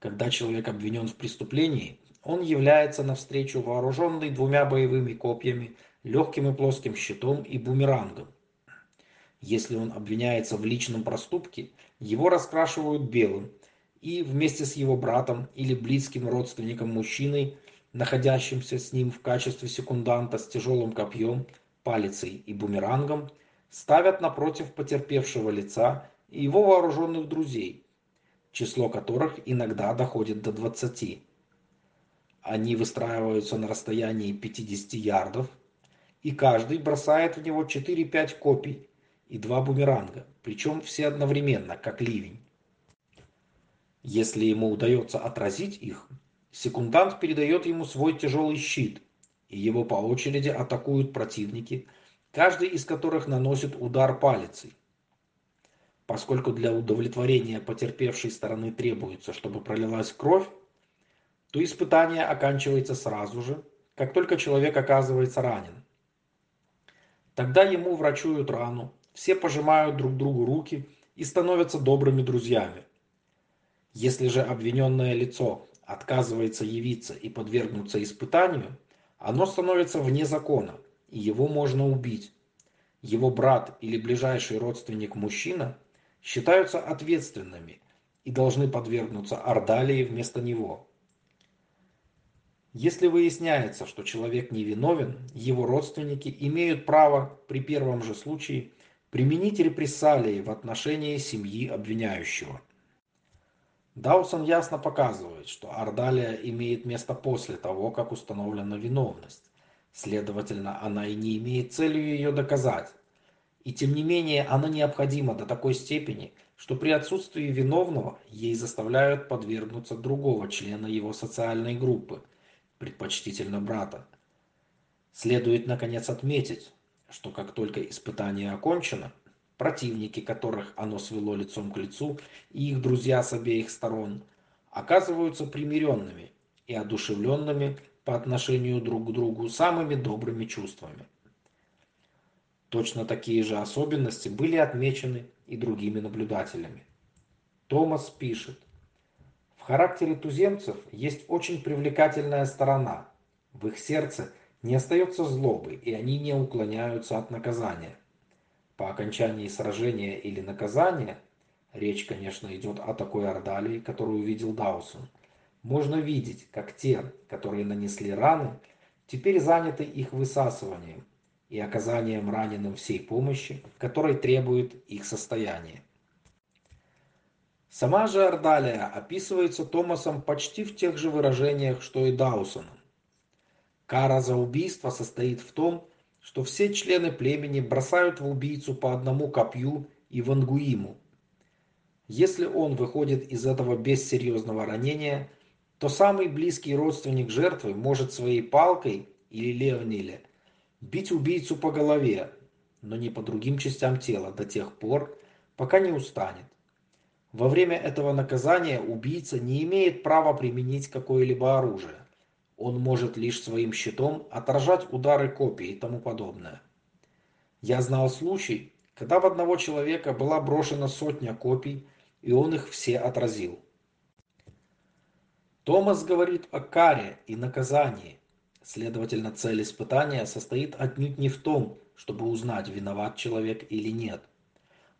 Когда человек обвинен в преступлении, он является навстречу вооруженный двумя боевыми копьями, легким и плоским щитом и бумерангом. Если он обвиняется в личном проступке, его раскрашивают белым, и вместе с его братом или близким родственником мужчиной, находящимся с ним в качестве секунданта с тяжелым копьем, палицей и бумерангом, ставят напротив потерпевшего лица и его вооруженных друзей, число которых иногда доходит до 20. Они выстраиваются на расстоянии 50 ярдов, и каждый бросает в него 4-5 копий и два бумеранга, причем все одновременно, как ливень. Если ему удается отразить их, секундант передает ему свой тяжелый щит, и его по очереди атакуют противники, каждый из которых наносит удар палицей. Поскольку для удовлетворения потерпевшей стороны требуется, чтобы пролилась кровь, то испытание оканчивается сразу же, как только человек оказывается ранен. Тогда ему врачуют рану, все пожимают друг другу руки и становятся добрыми друзьями. Если же обвиненное лицо отказывается явиться и подвергнуться испытанию, оно становится вне закона, и его можно убить. Его брат или ближайший родственник мужчина считаются ответственными и должны подвергнуться ордалии вместо него. Если выясняется, что человек невиновен, его родственники имеют право при первом же случае применить репрессалии в отношении семьи обвиняющего. Даусон ясно показывает, что ордалия имеет место после того, как установлена виновность. Следовательно, она и не имеет целью ее доказать. И тем не менее, она необходима до такой степени, что при отсутствии виновного ей заставляют подвергнуться другого члена его социальной группы, предпочтительно брата. Следует, наконец, отметить, что как только испытание окончено, противники которых оно свело лицом к лицу, и их друзья с обеих сторон, оказываются примиренными и одушевленными по отношению друг к другу самыми добрыми чувствами. Точно такие же особенности были отмечены и другими наблюдателями. Томас пишет, в характере туземцев есть очень привлекательная сторона. В их сердце не остается злобы, и они не уклоняются от наказания. По окончании сражения или наказания, речь, конечно, идет о такой ордалии, которую видел Даусон, можно видеть, как те, которые нанесли раны, теперь заняты их высасыванием и оказанием раненым всей помощи, которой требует их состояние. Сама же Ордалия описывается Томасом почти в тех же выражениях, что и Даусоном. Кара за убийство состоит в том, что все члены племени бросают в убийцу по одному копью и вангуиму. Если он выходит из этого без серьезного ранения, то самый близкий родственник жертвы может своей палкой или левниле бить убийцу по голове, но не по другим частям тела до тех пор, пока не устанет. Во время этого наказания убийца не имеет права применить какое-либо оружие он может лишь своим щитом отражать удары копий и тому подобное. Я знал случай, когда в одного человека была брошена сотня копий, и он их все отразил. Томас говорит о каре и наказании. Следовательно, цель испытания состоит отнюдь не в том, чтобы узнать, виноват человек или нет.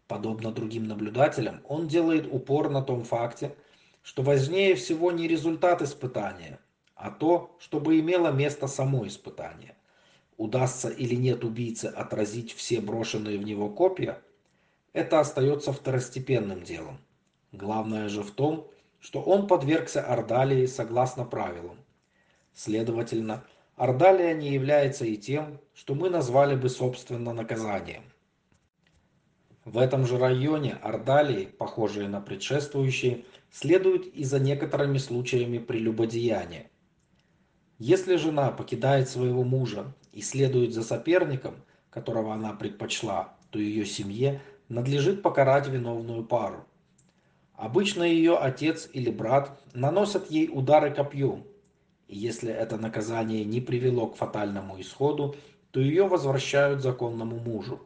Подобно другим наблюдателям, он делает упор на том факте, что важнее всего не результат испытания, а то, чтобы имело место само испытание. Удастся или нет убийце отразить все брошенные в него копья, это остается второстепенным делом. Главное же в том, что он подвергся Ордалии согласно правилам. Следовательно, Ордалия не является и тем, что мы назвали бы собственно наказанием. В этом же районе Ордалии, похожие на предшествующие, следуют и за некоторыми случаями прелюбодеяния. Если жена покидает своего мужа и следует за соперником, которого она предпочла, то ее семье надлежит покарать виновную пару. Обычно ее отец или брат наносят ей удары копьем, и если это наказание не привело к фатальному исходу, то ее возвращают законному мужу.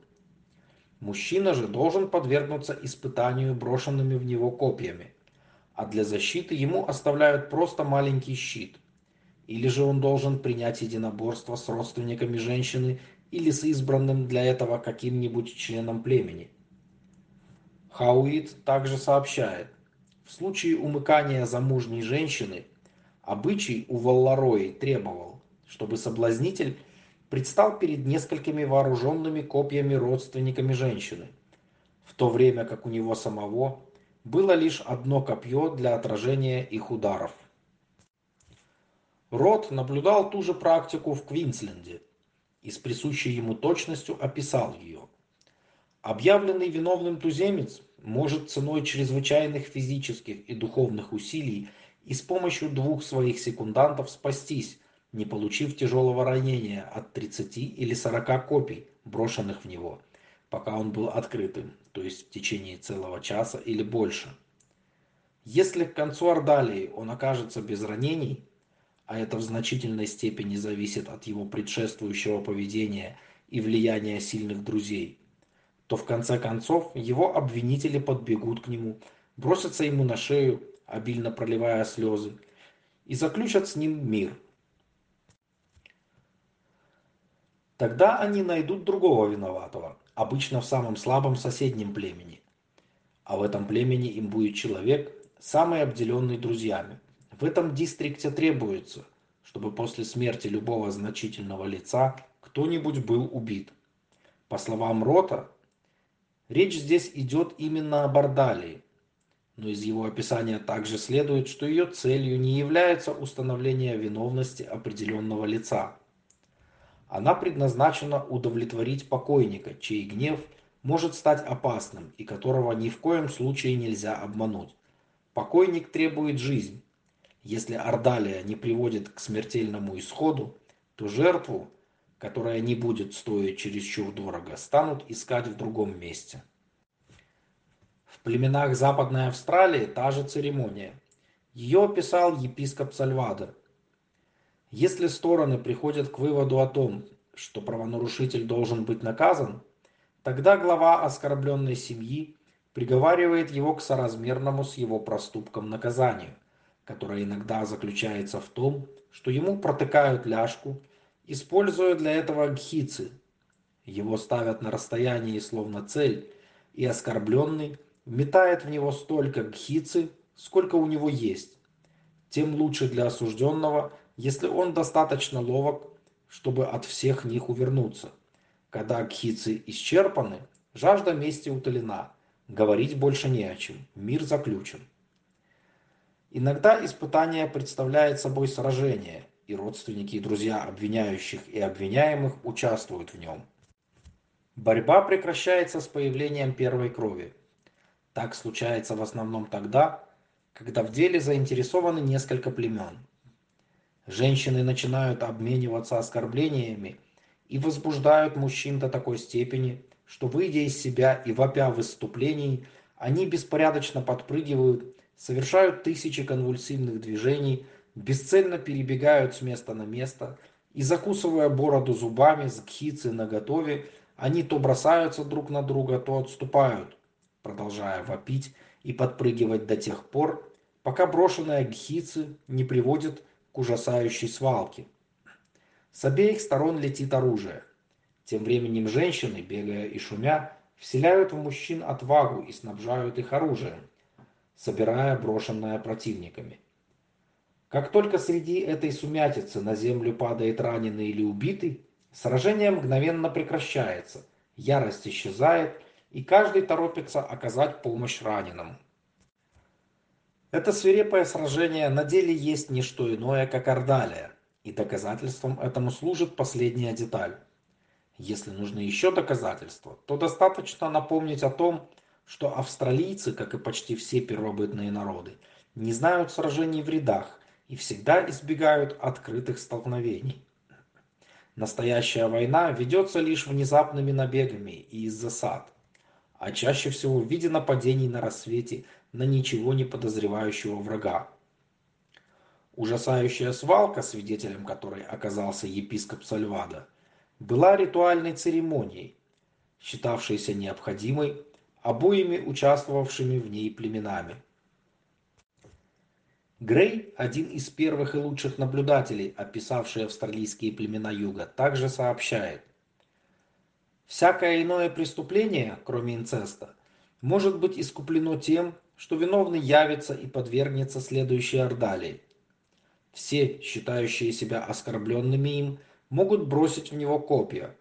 Мужчина же должен подвергнуться испытанию брошенными в него копьями, а для защиты ему оставляют просто маленький щит. Или же он должен принять единоборство с родственниками женщины или с избранным для этого каким-нибудь членом племени. Хауит также сообщает, в случае умыкания замужней женщины обычай у Валларои требовал, чтобы соблазнитель предстал перед несколькими вооруженными копьями родственниками женщины, в то время как у него самого было лишь одно копье для отражения их ударов. Рот наблюдал ту же практику в Квинсленде и с присущей ему точностью описал ее. Объявленный виновным туземец может ценой чрезвычайных физических и духовных усилий и с помощью двух своих секундантов спастись, не получив тяжелого ранения от 30 или 40 копий, брошенных в него, пока он был открытым, то есть в течение целого часа или больше. Если к концу Ордалии он окажется без ранений, а это в значительной степени зависит от его предшествующего поведения и влияния сильных друзей – то в конце концов его обвинители подбегут к нему, бросятся ему на шею, обильно проливая слезы, и заключат с ним мир. Тогда они найдут другого виноватого, обычно в самом слабом соседнем племени. А в этом племени им будет человек, самый обделенный друзьями. В этом дистрикте требуется, чтобы после смерти любого значительного лица кто-нибудь был убит. По словам Рота, Речь здесь идет именно о Бардалии, но из его описания также следует, что ее целью не является установление виновности определенного лица. Она предназначена удовлетворить покойника, чей гнев может стать опасным и которого ни в коем случае нельзя обмануть. Покойник требует жизнь. Если Ордалия не приводит к смертельному исходу, то жертву которая не будет стоить чересчур дорого, станут искать в другом месте. Племенах Западной Австралии та же церемония. Ее описал епископ Сальвадор. Если стороны приходят к выводу о том, что правонарушитель должен быть наказан, тогда глава оскорбленной семьи приговаривает его к соразмерному с его проступком наказанию, которое иногда заключается в том, что ему протыкают ляжку – используя для этого гхицы. Его ставят на расстоянии словно цель, и оскорбленный метает в него столько гхицы, сколько у него есть. Тем лучше для осужденного, если он достаточно ловок, чтобы от всех них увернуться. Когда гхицы исчерпаны, жажда мести утолена, говорить больше не о чем, мир заключен. Иногда испытание представляет собой сражение – и родственники и друзья обвиняющих и обвиняемых участвуют в нем. Борьба прекращается с появлением первой крови. Так случается в основном тогда, когда в деле заинтересованы несколько племен. Женщины начинают обмениваться оскорблениями и возбуждают мужчин до такой степени, что, выйдя из себя и вопя в выступлении, они беспорядочно подпрыгивают, совершают тысячи конвульсивных движений, бесцельно перебегают с места на место, и закусывая бороду зубами с гхицы наготове, они то бросаются друг на друга, то отступают, продолжая вопить и подпрыгивать до тех пор, пока брошенная гхицы не приводит к ужасающей свалке. С обеих сторон летит оружие. Тем временем женщины, бегая и шумя, вселяют в мужчин отвагу и снабжают их оружием, собирая брошенное противниками. Как только среди этой сумятицы на землю падает раненый или убитый, сражение мгновенно прекращается, ярость исчезает, и каждый торопится оказать помощь раненому. Это свирепое сражение на деле есть не что иное, как Ордалия, и доказательством этому служит последняя деталь. Если нужны еще доказательства, то достаточно напомнить о том, что австралийцы, как и почти все первобытные народы, не знают сражений в рядах и всегда избегают открытых столкновений. Настоящая война ведется лишь внезапными набегами и из засад, а чаще всего в виде нападений на рассвете на ничего не подозревающего врага. Ужасающая свалка, свидетелем которой оказался епископ Сальвада, была ритуальной церемонией, считавшейся необходимой обоими участвовавшими в ней племенами. Грей, один из первых и лучших наблюдателей, описавший австралийские племена юга, также сообщает. Всякое иное преступление, кроме инцеста, может быть искуплено тем, что виновный явится и подвергнется следующей ордалии. Все, считающие себя оскорбленными им, могут бросить в него копья.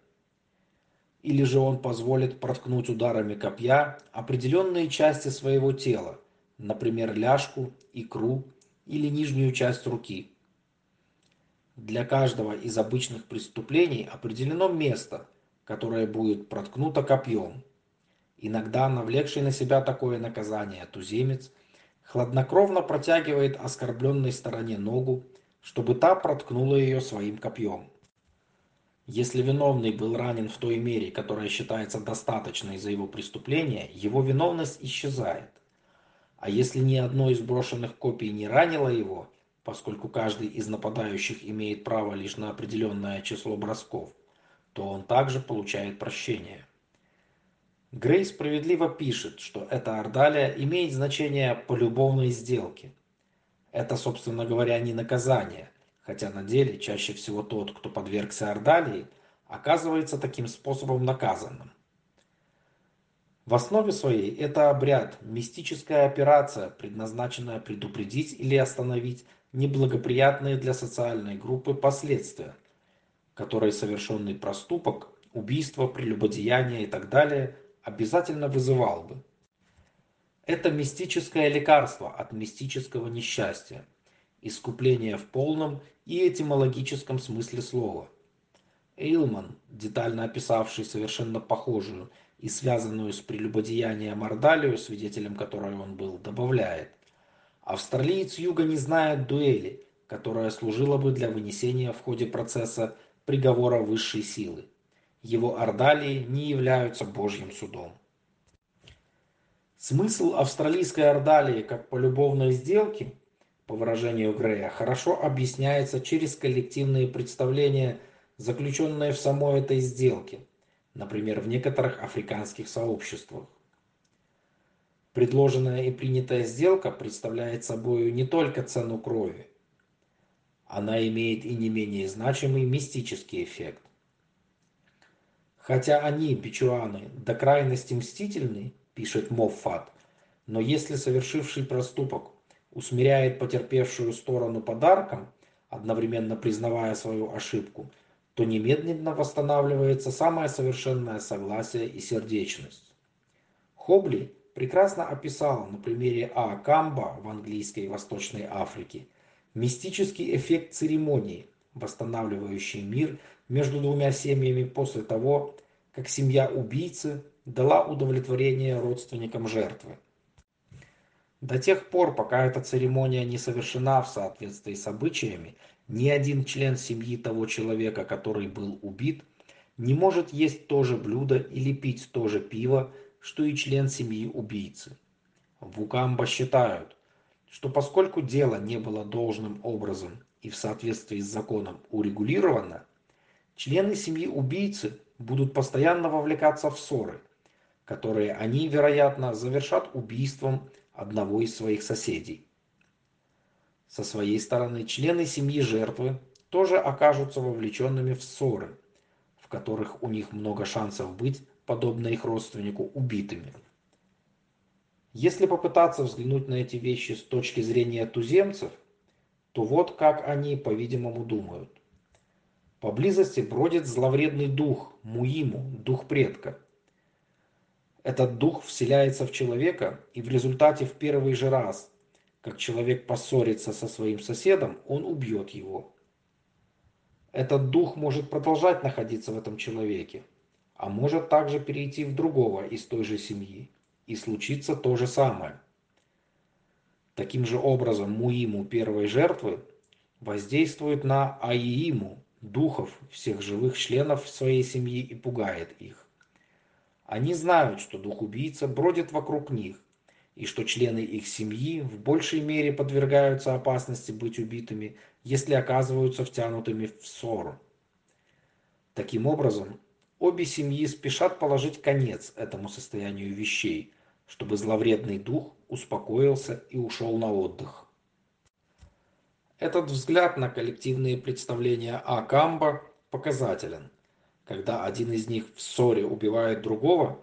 Или же он позволит проткнуть ударами копья определенные части своего тела, например, ляжку, икру или нижнюю часть руки. Для каждого из обычных преступлений определено место, которое будет проткнуто копьем. Иногда навлекший на себя такое наказание туземец хладнокровно протягивает оскорбленной стороне ногу, чтобы та проткнула ее своим копьем. Если виновный был ранен в той мере, которая считается достаточной за его преступление, его виновность исчезает. А если ни одно из брошенных копий не ранило его, поскольку каждый из нападающих имеет право лишь на определенное число бросков, то он также получает прощение. Грей справедливо пишет, что эта ордалия имеет значение полюбовной сделки. Это, собственно говоря, не наказание, хотя на деле чаще всего тот, кто подвергся ордалии, оказывается таким способом наказанным. В основе своей это обряд, мистическая операция, предназначенная предупредить или остановить неблагоприятные для социальной группы последствия, которые совершенный проступок, убийство, прелюбодеяние и так далее обязательно вызывал бы. Это мистическое лекарство от мистического несчастья, искупление в полном и этимологическом смысле слова. Эйлман, детально описавший совершенно похожую и связанную с прелюбодеянием Ордалию, свидетелем которой он был, добавляет. Австралиец Юга не знает дуэли, которая служила бы для вынесения в ходе процесса приговора высшей силы его ордалии не являются Божьим судом. Смысл австралийской ордалии как полюбовной сделки, по выражению Грея, хорошо объясняется через коллективные представления, заключенные в самой этой сделке, например, в некоторых африканских сообществах. Предложенная и принятая сделка представляет собой не только цену крови, она имеет и не менее значимый мистический эффект. Хотя они, бичуаны, до крайности мстительны, пишет Моффат, но если совершивший проступок усмиряет потерпевшую сторону подарком, одновременно признавая свою ошибку, то немедленно восстанавливается самое совершенное согласие и сердечность. Хобли прекрасно описал на примере А. В английской Восточной Африке мистический эффект церемонии, восстанавливающий мир между двумя семьями после того, как семья убийцы дала удовлетворение родственникам жертвы. До тех пор, пока эта церемония не совершена в соответствии с обычаями, ни один член семьи того человека, который был убит, не может есть то же блюдо или пить то же пиво, что и член семьи убийцы. В Укамбо считают, что поскольку дело не было должным образом и в соответствии с законом урегулировано, Члены семьи убийцы будут постоянно вовлекаться в ссоры, которые они, вероятно, завершат убийством одного из своих соседей. Со своей стороны, члены семьи жертвы тоже окажутся вовлеченными в ссоры, в которых у них много шансов быть, подобно их родственнику, убитыми. Если попытаться взглянуть на эти вещи с точки зрения туземцев, то вот как они, по-видимому, думают. Поблизости бродит зловредный дух, Муиму, дух предка. Этот дух вселяется в человека, и в результате в первый же раз, как человек поссорится со своим соседом, он убьет его. Этот дух может продолжать находиться в этом человеке, а может также перейти в другого из той же семьи, и случится то же самое. Таким же образом Муиму первой жертвы воздействует на Аииму, духов всех живых членов своей семьи и пугает их. Они знают, что дух-убийца бродит вокруг них, и что члены их семьи в большей мере подвергаются опасности быть убитыми, если оказываются втянутыми в ссору. Таким образом, обе семьи спешат положить конец этому состоянию вещей, чтобы зловредный дух успокоился и ушел на отдых. Этот взгляд на коллективные представления о Камбо показателен. Когда один из них в ссоре убивает другого,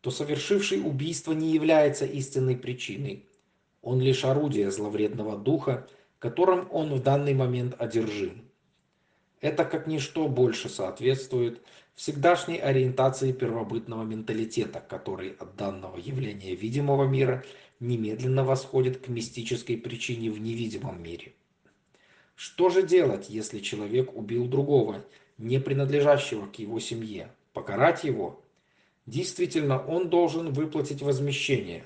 то совершивший убийство не является истинной причиной. Он лишь орудие зловредного духа, которым он в данный момент одержим. Это как ничто больше соответствует всегдашней ориентации первобытного менталитета, который от данного явления видимого мира немедленно восходит к мистической причине в невидимом мире. Что же делать, если человек убил другого, не принадлежащего к его семье? Покарать его? Действительно, он должен выплатить возмещение.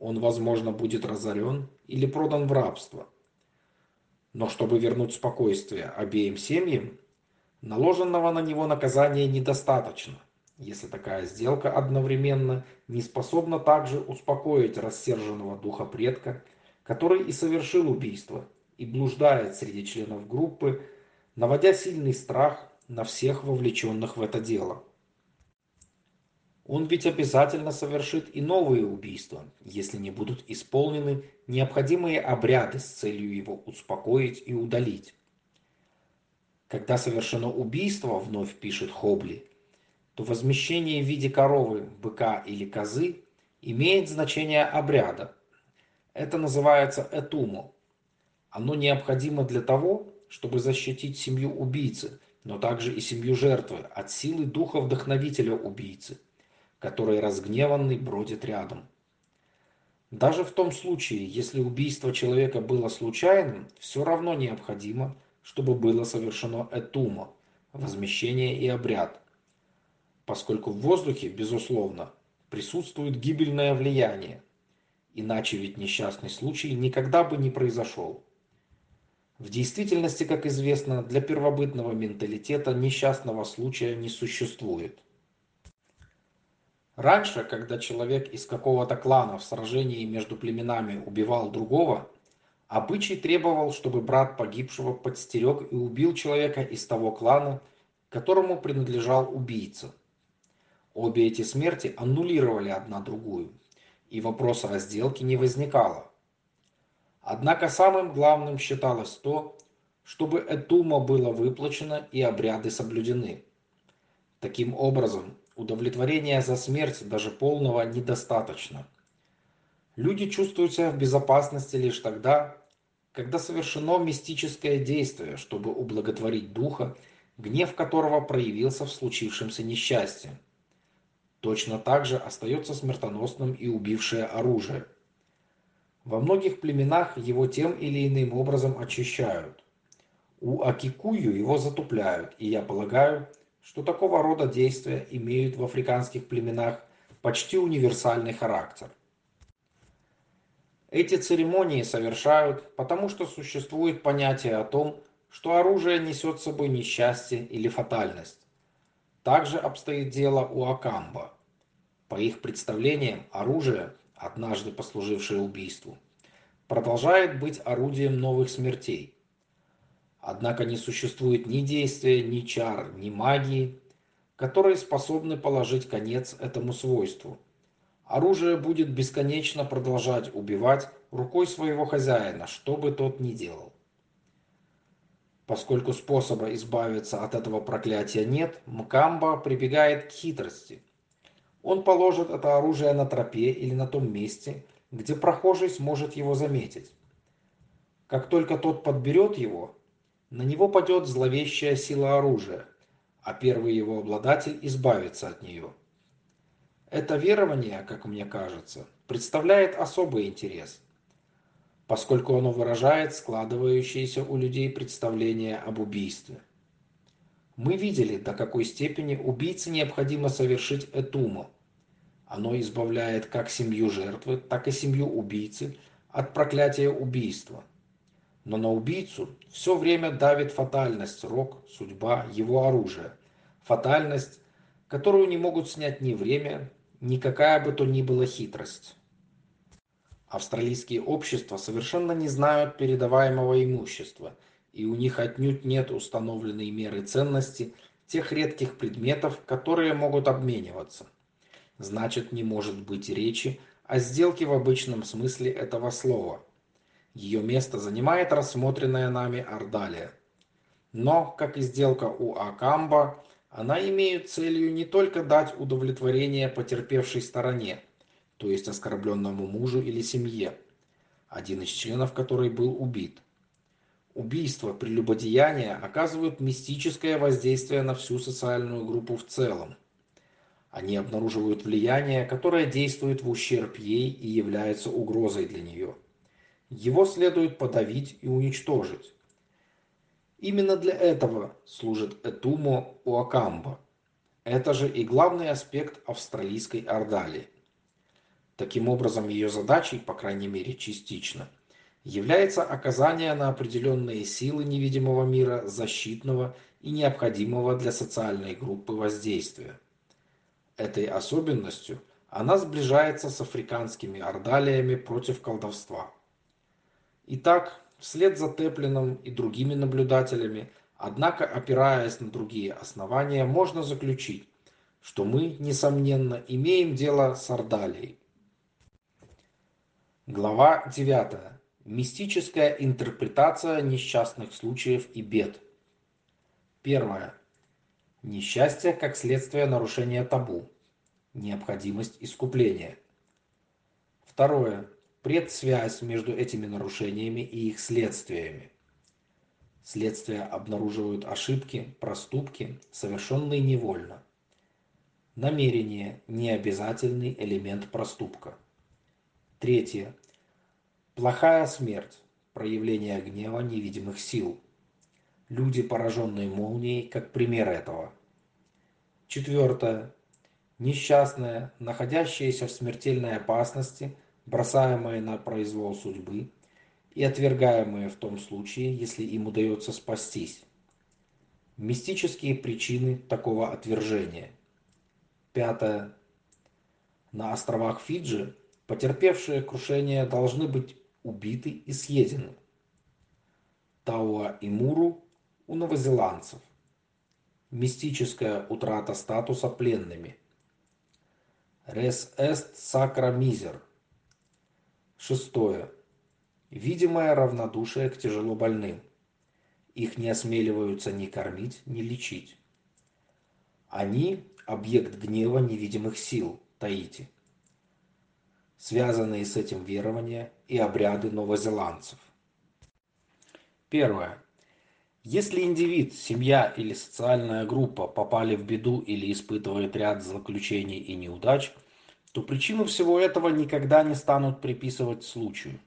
Он, возможно, будет разорен или продан в рабство. Но чтобы вернуть спокойствие обеим семьям, наложенного на него наказания недостаточно, если такая сделка одновременно не способна также успокоить рассерженного духа предка, который и совершил убийство, и блуждает среди членов группы, наводя сильный страх на всех вовлеченных в это дело. Он ведь обязательно совершит и новые убийства, если не будут исполнены необходимые обряды с целью его успокоить и удалить. Когда совершено убийство, вновь пишет Хобли, то возмещение в виде коровы, быка или козы имеет значение обряда. Это называется этумо. Оно необходимо для того, чтобы защитить семью убийцы, но также и семью жертвы от силы духа вдохновителя убийцы – который разгневанный бродит рядом. Даже в том случае, если убийство человека было случайным, все равно необходимо, чтобы было совершено этума, возмещение и обряд, поскольку в воздухе, безусловно, присутствует гибельное влияние, иначе ведь несчастный случай никогда бы не произошел. В действительности, как известно, для первобытного менталитета несчастного случая не существует. Раньше, когда человек из какого-то клана в сражении между племенами убивал другого, обычай требовал, чтобы брат погибшего подстерег и убил человека из того клана, которому принадлежал убийца. Обе эти смерти аннулировали одна другую, и вопроса о сделке не возникало. Однако самым главным считалось то, чтобы этума было выплачено и обряды соблюдены. Таким образом, удовлетворения за смерть даже полного недостаточно. Люди чувствуют себя в безопасности лишь тогда, когда совершено мистическое действие, чтобы ублаготворить духа, гнев которого проявился в случившемся несчастье. Точно так же остается смертоносным и убившее оружие. Во многих племенах его тем или иным образом очищают. У Акикую его затупляют, и я полагаю, что такого рода действия имеют в африканских племенах почти универсальный характер. Эти церемонии совершают, потому что существует понятие о том, что оружие несет с собой несчастье или фатальность. Также обстоит дело у Акамба. По их представлениям, оружие, однажды послужившее убийству, продолжает быть орудием новых смертей. Однако не существует ни действия, ни чар, ни магии, которые способны положить конец этому свойству. Оружие будет бесконечно продолжать убивать рукой своего хозяина, что бы тот ни делал. Поскольку способа избавиться от этого проклятия нет, Мкамба прибегает к хитрости. Он положит это оружие на тропе или на том месте, где прохожий сможет его заметить. Как только тот подберет его, на него падет зловещая сила оружия, а первый его обладатель избавится от нее. Это верование, как мне кажется, представляет особый интерес, поскольку оно выражает складывающиеся у людей представления об убийстве. Мы видели, до какой степени убийце необходимо совершить этуму. Оно избавляет как семью жертвы, так и семью убийцы от проклятия убийства – но на убийцу все время давит фатальность, рок, судьба, его оружие. Фатальность, которую не могут снять ни время, ни какая бы то ни была хитрость. Австралийские общества совершенно не знают передаваемого имущества, и у них отнюдь нет установленной меры ценности тех редких предметов, которые могут обмениваться. Значит, не может быть речи о сделке в обычном смысле этого слова – Ее место занимает рассмотренная нами Ордалия. Но, как и сделка у Акамба, она имеет целью не только дать удовлетворение потерпевшей стороне, то есть оскорбленному мужу или семье, один из членов которой был убит. Убийство, прелюбодеяния оказывают мистическое воздействие на всю социальную группу в целом. Они обнаруживают влияние, которое действует в ущерб ей и является угрозой для нее. Его следует подавить и уничтожить. Именно для этого служит Этумо Уакамба. Это же и главный аспект австралийской ордалии. Таким образом, ее задачей, по крайней мере частично, является оказание на определенные силы невидимого мира защитного и необходимого для социальной группы воздействия. Этой особенностью она сближается с африканскими ордалиями против колдовства. Итак, вслед за Теплином и другими наблюдателями, однако опираясь на другие основания, можно заключить, что мы, несомненно, имеем дело с Ордалией. Глава 9. Мистическая интерпретация несчастных случаев и бед. Первое. Несчастье как следствие нарушения табу. Необходимость искупления. Второе. Предсвязь между этими нарушениями и их следствиями. Следствия обнаруживают ошибки, проступки, совершенные невольно. Намерение – необязательный элемент проступка. Третье. Плохая смерть – проявление гнева невидимых сил. Люди, пораженные молнией, как пример этого. Четвертое. Несчастное, находящееся в смертельной опасности, бросаемое на произвол судьбы и отвергаемое в том случае, если им удается спастись. Мистические причины такого отвержения. Пятое. На островах Фиджи потерпевшие крушение должны быть убиты и съедены. Тауа и Муру у новозеландцев. Мистическая утрата статуса пленными. Res est sacra miser. Шестое. Видимое равнодушие к тяжело больным. Их не осмеливаются ни кормить, ни лечить. Они – объект гнева невидимых сил, Таити. Связанные с этим верования и обряды новозеландцев. Первое. Если индивид, семья или социальная группа попали в беду или испытывает ряд заключений и неудач, то причину всего этого никогда не станут приписывать случаю.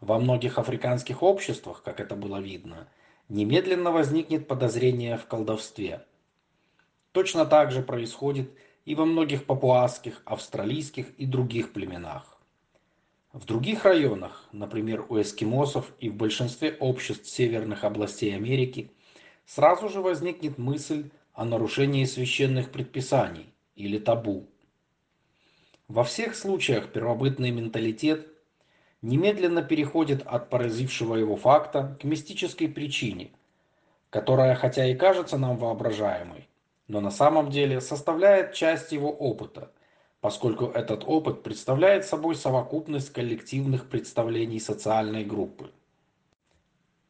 Во многих африканских обществах, как это было видно, немедленно возникнет подозрение в колдовстве. Точно так же происходит и во многих папуасских, австралийских и других племенах. В других районах, например, у эскимосов и в большинстве обществ северных областей Америки, сразу же возникнет мысль о нарушении священных предписаний или табу. Во всех случаях первобытный менталитет немедленно переходит от поразившего его факта к мистической причине, которая хотя и кажется нам воображаемой, но на самом деле составляет часть его опыта – поскольку этот опыт представляет собой совокупность коллективных представлений социальной группы.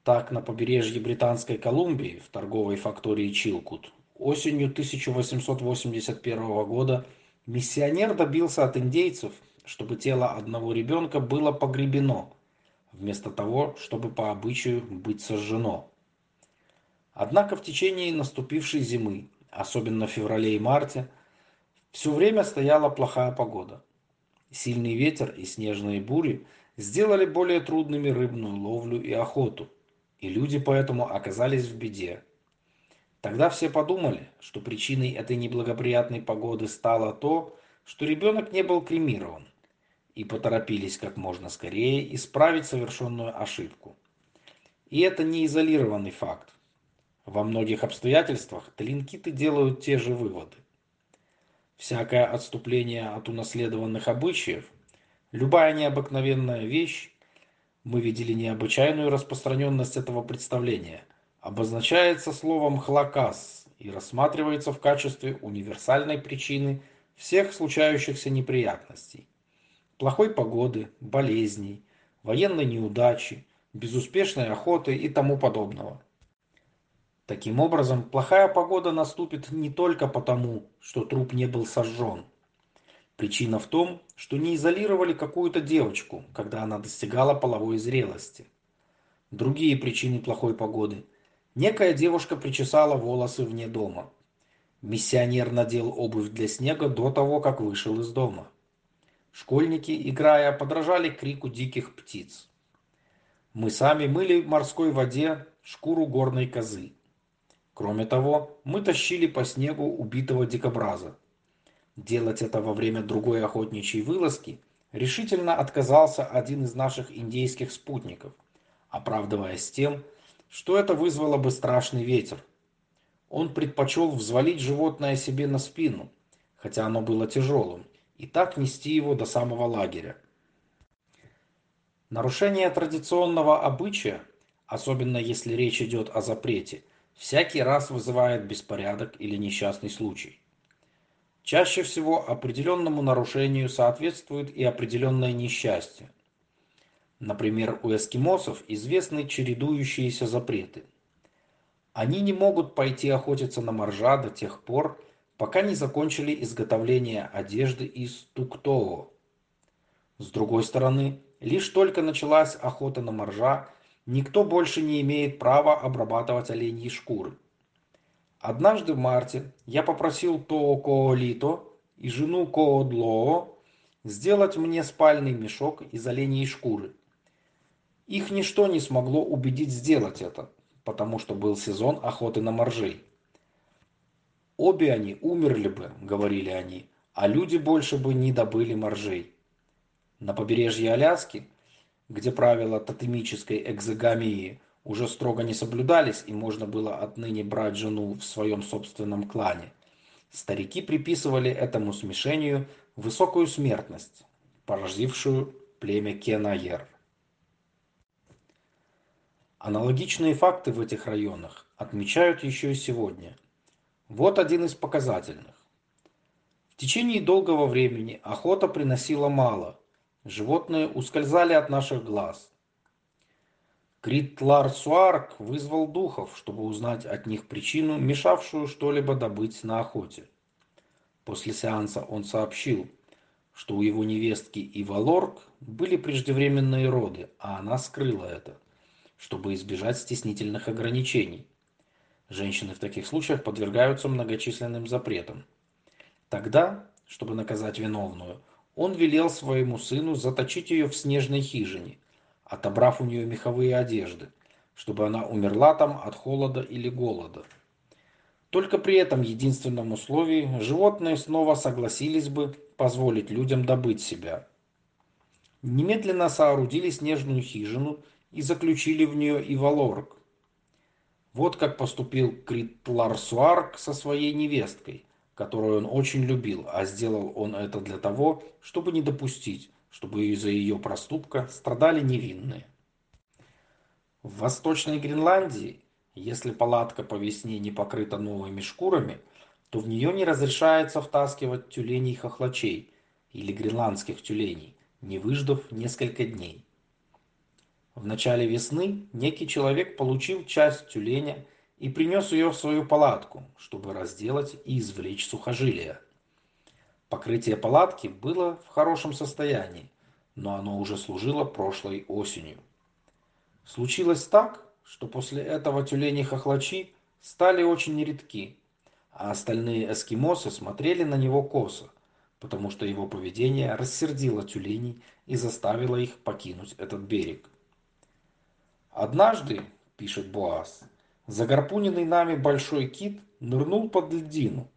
Так, на побережье Британской Колумбии, в торговой фактории Чилкут, осенью 1881 года миссионер добился от индейцев, чтобы тело одного ребенка было погребено, вместо того, чтобы по обычаю быть сожжено. Однако в течение наступившей зимы, особенно в феврале и марте, все время стояла плохая погода. Сильный ветер и снежные бури сделали более трудными рыбную ловлю и охоту, и люди поэтому оказались в беде. Тогда все подумали, что причиной этой неблагоприятной погоды стало то, что ребенок не был кремирован, и поторопились как можно скорее исправить совершенную ошибку. И это не изолированный факт. Во многих обстоятельствах тлинкиты делают те же выводы всякое отступление от унаследованных обычаев, любая необыкновенная вещь, мы видели необычайную распространенность этого представления, обозначается словом «хлакас» и рассматривается в качестве универсальной причины всех случающихся неприятностей. Плохой погоды, болезней, военной неудачи, безуспешной охоты и тому подобного. Таким образом, плохая погода наступит не только потому, что труп не был сожжен. Причина в том, что не изолировали какую-то девочку, когда она достигала половой зрелости. Другие причины плохой погоды. Некая девушка причесала волосы вне дома. Миссионер надел обувь для снега до того, как вышел из дома. Школьники, играя, подражали крику диких птиц. Мы сами мыли в морской воде шкуру горной козы. Кроме того, мы тащили по снегу убитого дикобраза. Делать это во время другой охотничьей вылазки решительно отказался один из наших индейских спутников, оправдываясь тем, что это вызвало бы страшный ветер. Он предпочел взвалить животное себе на спину, хотя оно было тяжелым, и так нести его до самого лагеря. Нарушение традиционного обычая, особенно если речь идет о запрете, всякий раз вызывает беспорядок или несчастный случай. Чаще всего определенному нарушению соответствует и определенное несчастье. Например, у эскимосов известны чередующиеся запреты. Они не могут пойти охотиться на моржа до тех пор, пока не закончили изготовление одежды из туктоо. С другой стороны, лишь только началась охота на моржа, никто больше не имеет права обрабатывать оленьи шкуры. Однажды в марте я попросил Тоо Коолито и жену Коодлоо сделать мне спальный мешок из оленей шкуры. Их ничто не смогло убедить сделать это, потому что был сезон охоты на моржей. Обе они умерли бы, говорили они, а люди больше бы не добыли моржей. На побережье Аляски, где правила тотемической экзогамии уже строго не соблюдались, и можно было отныне брать жену в своем собственном клане. Старики приписывали этому смешению высокую смертность, породившую племя Кенайер. Аналогичные факты в этих районах отмечают еще и сегодня. Вот один из показательных. В течение долгого времени охота приносила мало. Животные ускользали от наших глаз. Критлар Суарк вызвал духов, чтобы узнать от них причину, мешавшую что-либо добыть на охоте. После сеанса он сообщил, что у его невестки Ивалорк были преждевременные роды, а она скрыла это, чтобы избежать стеснительных ограничений. Женщины в таких случаях подвергаются многочисленным запретам. Тогда, чтобы наказать виновную, он велел своему сыну заточить ее в снежной хижине, отобрав у нее меховые одежды, чтобы она умерла там от холода или голода. Только при этом единственном условии животные снова согласились бы позволить людям добыть себя. Немедленно соорудили снежную хижину и заключили в нее и Валорг. Вот как поступил Критларсуарк со своей невесткой, которую он очень любил, а сделал он это для того, чтобы не допустить, чтобы из-за ее проступка страдали невинные. В Восточной Гренландии, если палатка по весне не покрыта новыми шкурами, то в нее не разрешается втаскивать тюленей-хохлачей или гренландских тюленей, не выждав несколько дней. В начале весны некий человек получил часть тюленя и принес ее в свою палатку, чтобы разделать и извлечь сухожилия. Покрытие палатки было в хорошем состоянии, но оно уже служило прошлой осенью. Случилось так, что после этого тюлени-хохлачи стали очень редки, а остальные эскимосы смотрели на него косо, потому что его поведение рассердило тюленей и заставило их покинуть этот берег. Однажды, пишет Боас, загарпуненный нами большой кит нырнул под льдину,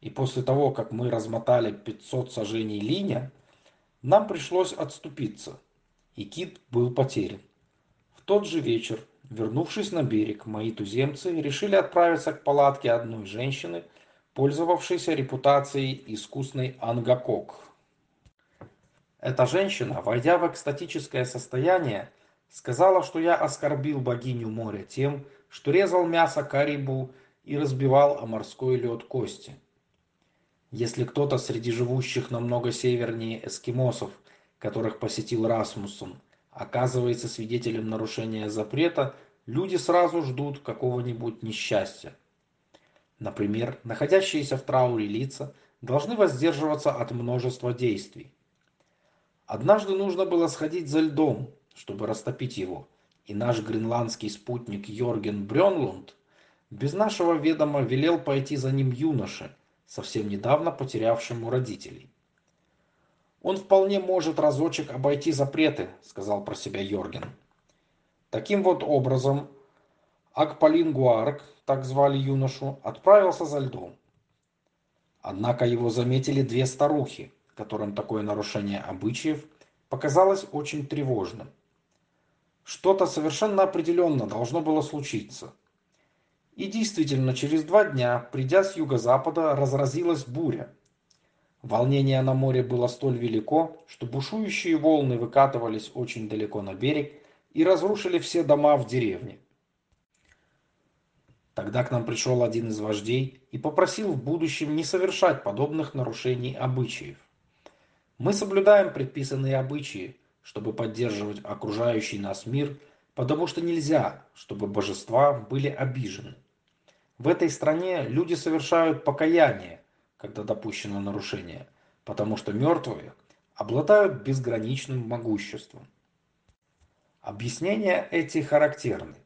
и после того, как мы размотали 500 сажений линя, нам пришлось отступиться, и кит был потерян. В тот же вечер, вернувшись на берег, мои туземцы решили отправиться к палатке одной женщины, пользовавшейся репутацией искусной ангакок. Эта женщина, войдя в экстатическое состояние, сказала, что я оскорбил богиню моря тем, что резал мясо карибу и разбивал о морской лед кости. Если кто-то среди живущих намного севернее эскимосов, которых посетил Расмуссен, оказывается свидетелем нарушения запрета, люди сразу ждут какого-нибудь несчастья. Например, находящиеся в трауре лица должны воздерживаться от множества действий. Однажды нужно было сходить за льдом, чтобы растопить его, и наш гренландский спутник Йорген Брёнлунд без нашего ведома велел пойти за ним юноше, совсем недавно потерявшему родителей. Он вполне может разочек обойти запреты, сказал про себя Йорген. Таким вот образом, Акполин Гуарк, так звали юношу, отправился за льдом. Однако его заметили две старухи, которым такое нарушение обычаев показалось очень тревожным. Что-то совершенно определенно должно было случиться. И действительно, через два дня, придя с юго-запада, разразилась буря. Волнение на море было столь велико, что бушующие волны выкатывались очень далеко на берег и разрушили все дома в деревне. Тогда к нам пришел один из вождей и попросил в будущем не совершать подобных нарушений обычаев. Мы соблюдаем предписанные обычаи, чтобы поддерживать окружающий нас мир, потому что нельзя, чтобы божества были обижены. В этой стране люди совершают покаяние, когда допущено нарушение, потому что мертвые обладают безграничным могуществом. Объяснения эти характерны.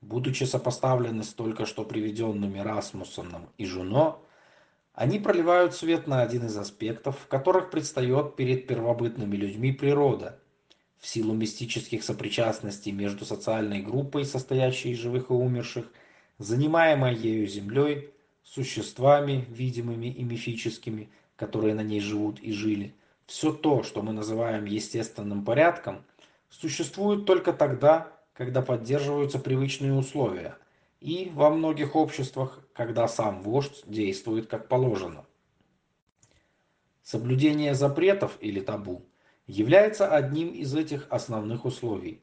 Будучи сопоставлены с только что приведенными Расмуссоном и Жуно, они проливают свет на один из аспектов, в которых предстает перед первобытными людьми природа, в силу мистических сопричастностей между социальной группой, состоящей из живых и умерших, занимаемой ею землей, существами, видимыми и мифическими, которые на ней живут и жили. Все то, что мы называем естественным порядком, существует только тогда, когда поддерживаются привычные условия, и во многих обществах, когда сам вождь действует как положено. Соблюдение запретов или табу является одним из этих основных условий.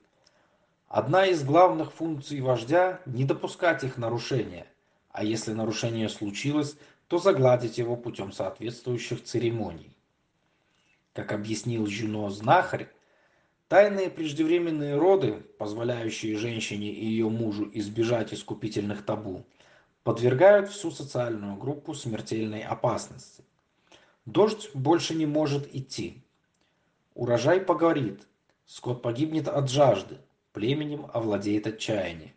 Одна из главных функций вождя – не допускать их нарушения, а если нарушение случилось, то загладить его путем соответствующих церемоний. Как объяснил Жюно Знахарь, тайные преждевременные роды, позволяющие женщине и ее мужу избежать искупительных табу, подвергают всю социальную группу смертельной опасности. Дождь больше не может идти. Урожай погорит, скот погибнет от жажды, племенем овладеет отчаяние.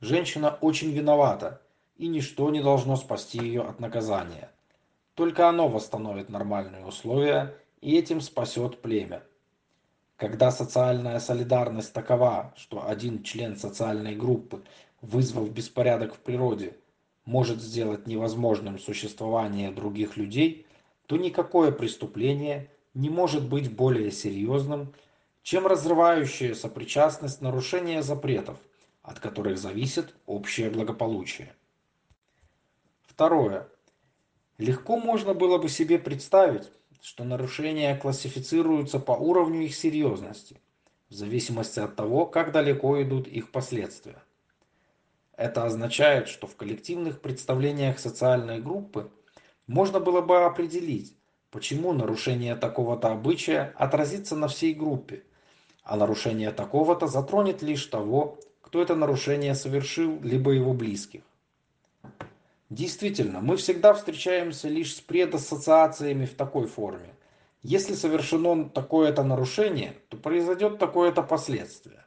Женщина очень виновата, и ничто не должно спасти ее от наказания. Только оно восстановит нормальные условия и этим спасет племя. Когда социальная солидарность такова, что один член социальной группы, вызвав беспорядок в природе, может сделать невозможным существование других людей, то никакое преступление не может быть более серьезным, чем разрывающая сопричастность нарушения запретов, от которых зависит общее благополучие. Второе. Легко можно было бы себе представить, что нарушения классифицируются по уровню их серьезности, в зависимости от того, как далеко идут их последствия. Это означает, что в коллективных представлениях социальной группы можно было бы определить, почему нарушение такого-то обычая отразится на всей группе, а нарушение такого-то затронет лишь того, кто это нарушение совершил, либо его близких. Действительно, мы всегда встречаемся лишь с предассоциациями в такой форме. Если совершено такое-то нарушение, то произойдет такое-то последствие.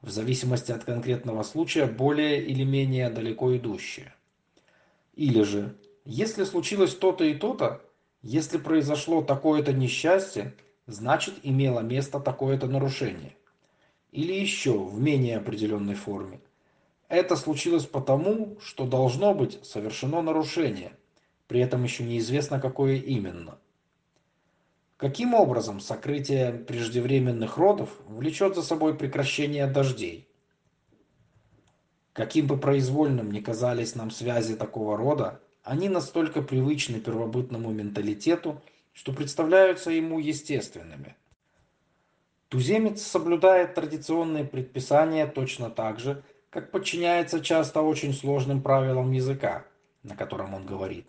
В зависимости от конкретного случая более или менее далеко идущее. Или же, если случилось то-то и то-то, если произошло такое-то несчастье, значит имело место такое-то нарушение. Или еще в менее определенной форме. Это случилось потому, что должно быть совершено нарушение, при этом еще неизвестно какое именно. Каким образом сокрытие преждевременных родов влечет за собой прекращение дождей? Каким бы произвольным ни казались нам связи такого рода, они настолько привычны первобытному менталитету, что представляются ему естественными. Туземец соблюдает традиционные предписания точно так же, как подчиняется часто очень сложным правилам языка, на котором он говорит,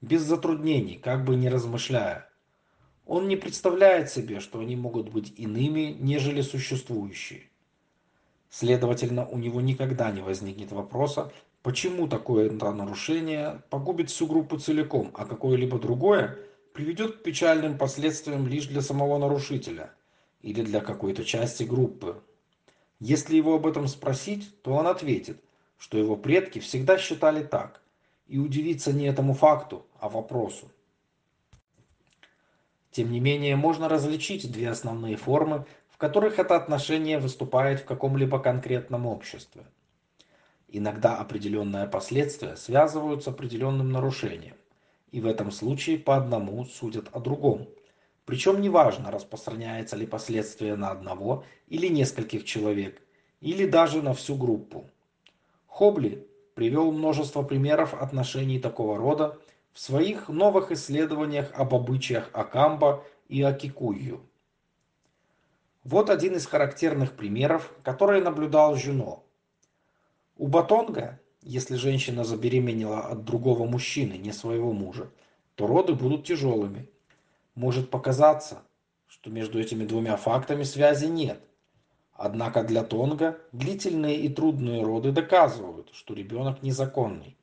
без затруднений, как бы не размышляя. Он не представляет себе, что они могут быть иными, нежели существующие. Следовательно, у него никогда не возникнет вопроса, почему такое нарушение погубит всю группу целиком, а какое-либо другое приведет к печальным последствиям лишь для самого нарушителя или для какой-то части группы. Если его об этом спросить, то он ответит, что его предки всегда считали так, и удивиться не этому факту, а вопросу. Тем не менее, можно различить две основные формы, в которых это отношение выступает в каком-либо конкретном обществе. Иногда определенные последствия связывают с определенным нарушением, и в этом случае по одному судят о другом. Причем неважно, распространяется ли последствие на одного или нескольких человек, или даже на всю группу. Хобли привел множество примеров отношений такого рода в своих новых исследованиях об обычаях Акамба и Акикую. Вот один из характерных примеров, который наблюдал Жюно. У Батонга, если женщина забеременела от другого мужчины, не своего мужа, то роды будут тяжелыми. Может показаться, что между этими двумя фактами связи нет. Однако для Тонга длительные и трудные роды доказывают, что ребенок незаконный.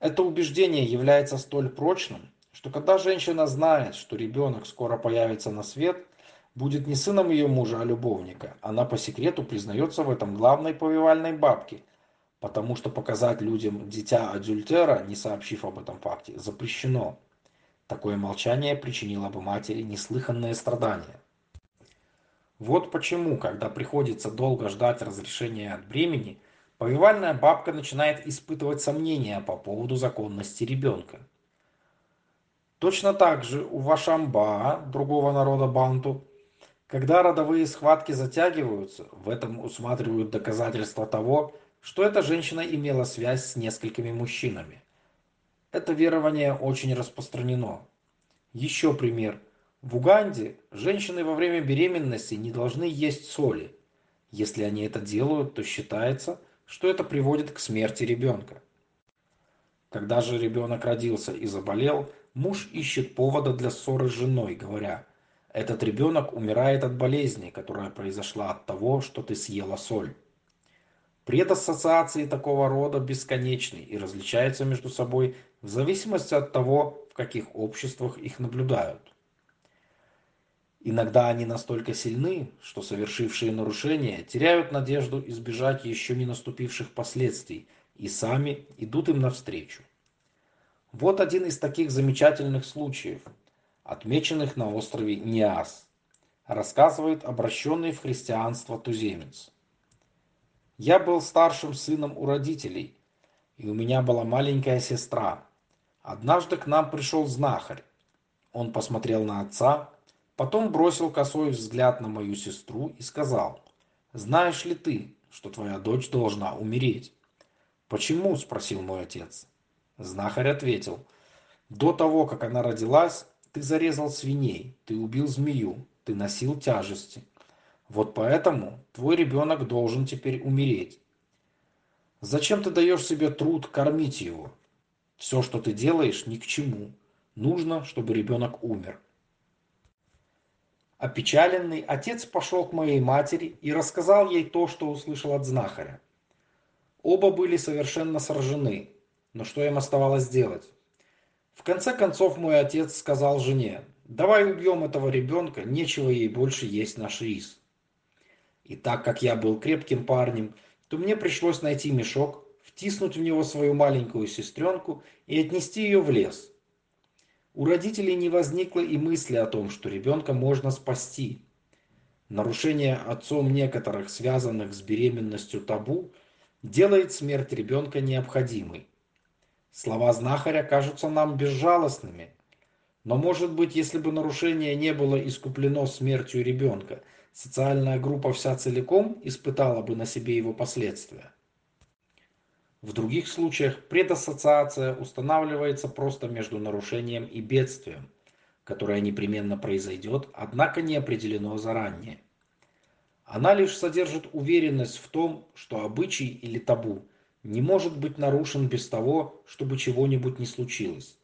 Это убеждение является столь прочным, что когда женщина знает, что ребенок скоро появится на свет, будет не сыном ее мужа, а любовника, она по секрету признается в этом главной повивальной бабке, потому что показать людям дитя адюльтера, не сообщив об этом факте, запрещено. Такое молчание причинило бы матери неслыханные страдания. Вот почему, когда приходится долго ждать разрешения от бремени, Повивальная бабка начинает испытывать сомнения по поводу законности ребенка. Точно так же у Вашамба, другого народа Банту, когда родовые схватки затягиваются, в этом усматривают доказательства того, что эта женщина имела связь с несколькими мужчинами. Это верование очень распространено. Еще пример. В Уганде женщины во время беременности не должны есть соли. Если они это делают, то считается, что это приводит к смерти ребенка. Когда же ребенок родился и заболел, муж ищет повода для ссоры с женой, говоря, этот ребенок умирает от болезни, которая произошла от того, что ты съела соль. Предассоциации такого рода бесконечны и различаются между собой в зависимости от того, в каких обществах их наблюдают. Иногда они настолько сильны, что совершившие нарушения теряют надежду избежать еще не наступивших последствий и сами идут им навстречу. Вот один из таких замечательных случаев, отмеченных на острове Ниас, рассказывает обращенный в христианство туземец. Я был старшим сыном у родителей, и у меня была маленькая сестра. Однажды к нам пришел знахарь. Он посмотрел на отца Потом бросил косой взгляд на мою сестру и сказал, «Знаешь ли ты, что твоя дочь должна умереть?» «Почему?» – спросил мой отец. Знахарь ответил, «До того, как она родилась, ты зарезал свиней, ты убил змею, ты носил тяжести. Вот поэтому твой ребенок должен теперь умереть. Зачем ты даешь себе труд кормить его? Все, что ты делаешь, ни к чему. Нужно, чтобы ребенок умер. Опечаленный, отец пошел к моей матери и рассказал ей то, что услышал от знахаря. Оба были совершенно сражены, но что им оставалось делать? В конце концов мой отец сказал жене, давай убьем этого ребенка, нечего ей больше есть наш рис. И так как я был крепким парнем, то мне пришлось найти мешок, втиснуть в него свою маленькую сестренку и отнести ее в лес. У родителей не возникло и мысли о том, что ребенка можно спасти. Нарушение отцом некоторых связанных с беременностью табу делает смерть ребенка необходимой. Слова знахаря кажутся нам безжалостными, но может быть, если бы нарушение не было искуплено смертью ребенка, социальная группа вся целиком испытала бы на себе его последствия. В других случаях предассоциация устанавливается просто между нарушением и бедствием, которое непременно произойдет, однако не определено заранее. Она лишь содержит уверенность в том, что обычай или табу не может быть нарушен без того, чтобы чего-нибудь не случилось.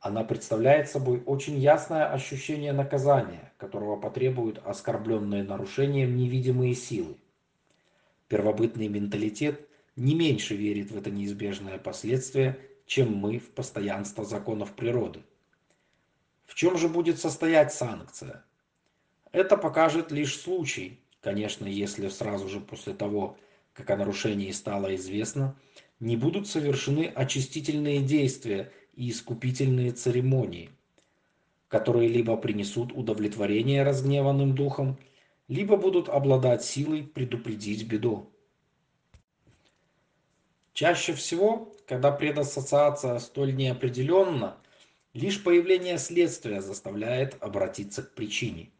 Она представляет собой очень ясное ощущение наказания, которого потребуют оскорбленные нарушением невидимые силы. Первобытный менталитет не меньше верит в это неизбежное последствие, чем мы в постоянство законов природы. В чем же будет состоять санкция? Это покажет лишь случай, конечно, если сразу же после того, как о нарушении стало известно, не будут совершены очистительные действия и искупительные церемонии, которые либо принесут удовлетворение разгневанным духом, либо будут обладать силой предупредить беду. Чаще всего, когда предассоциация столь неопределенна, лишь появление следствия заставляет обратиться к причине.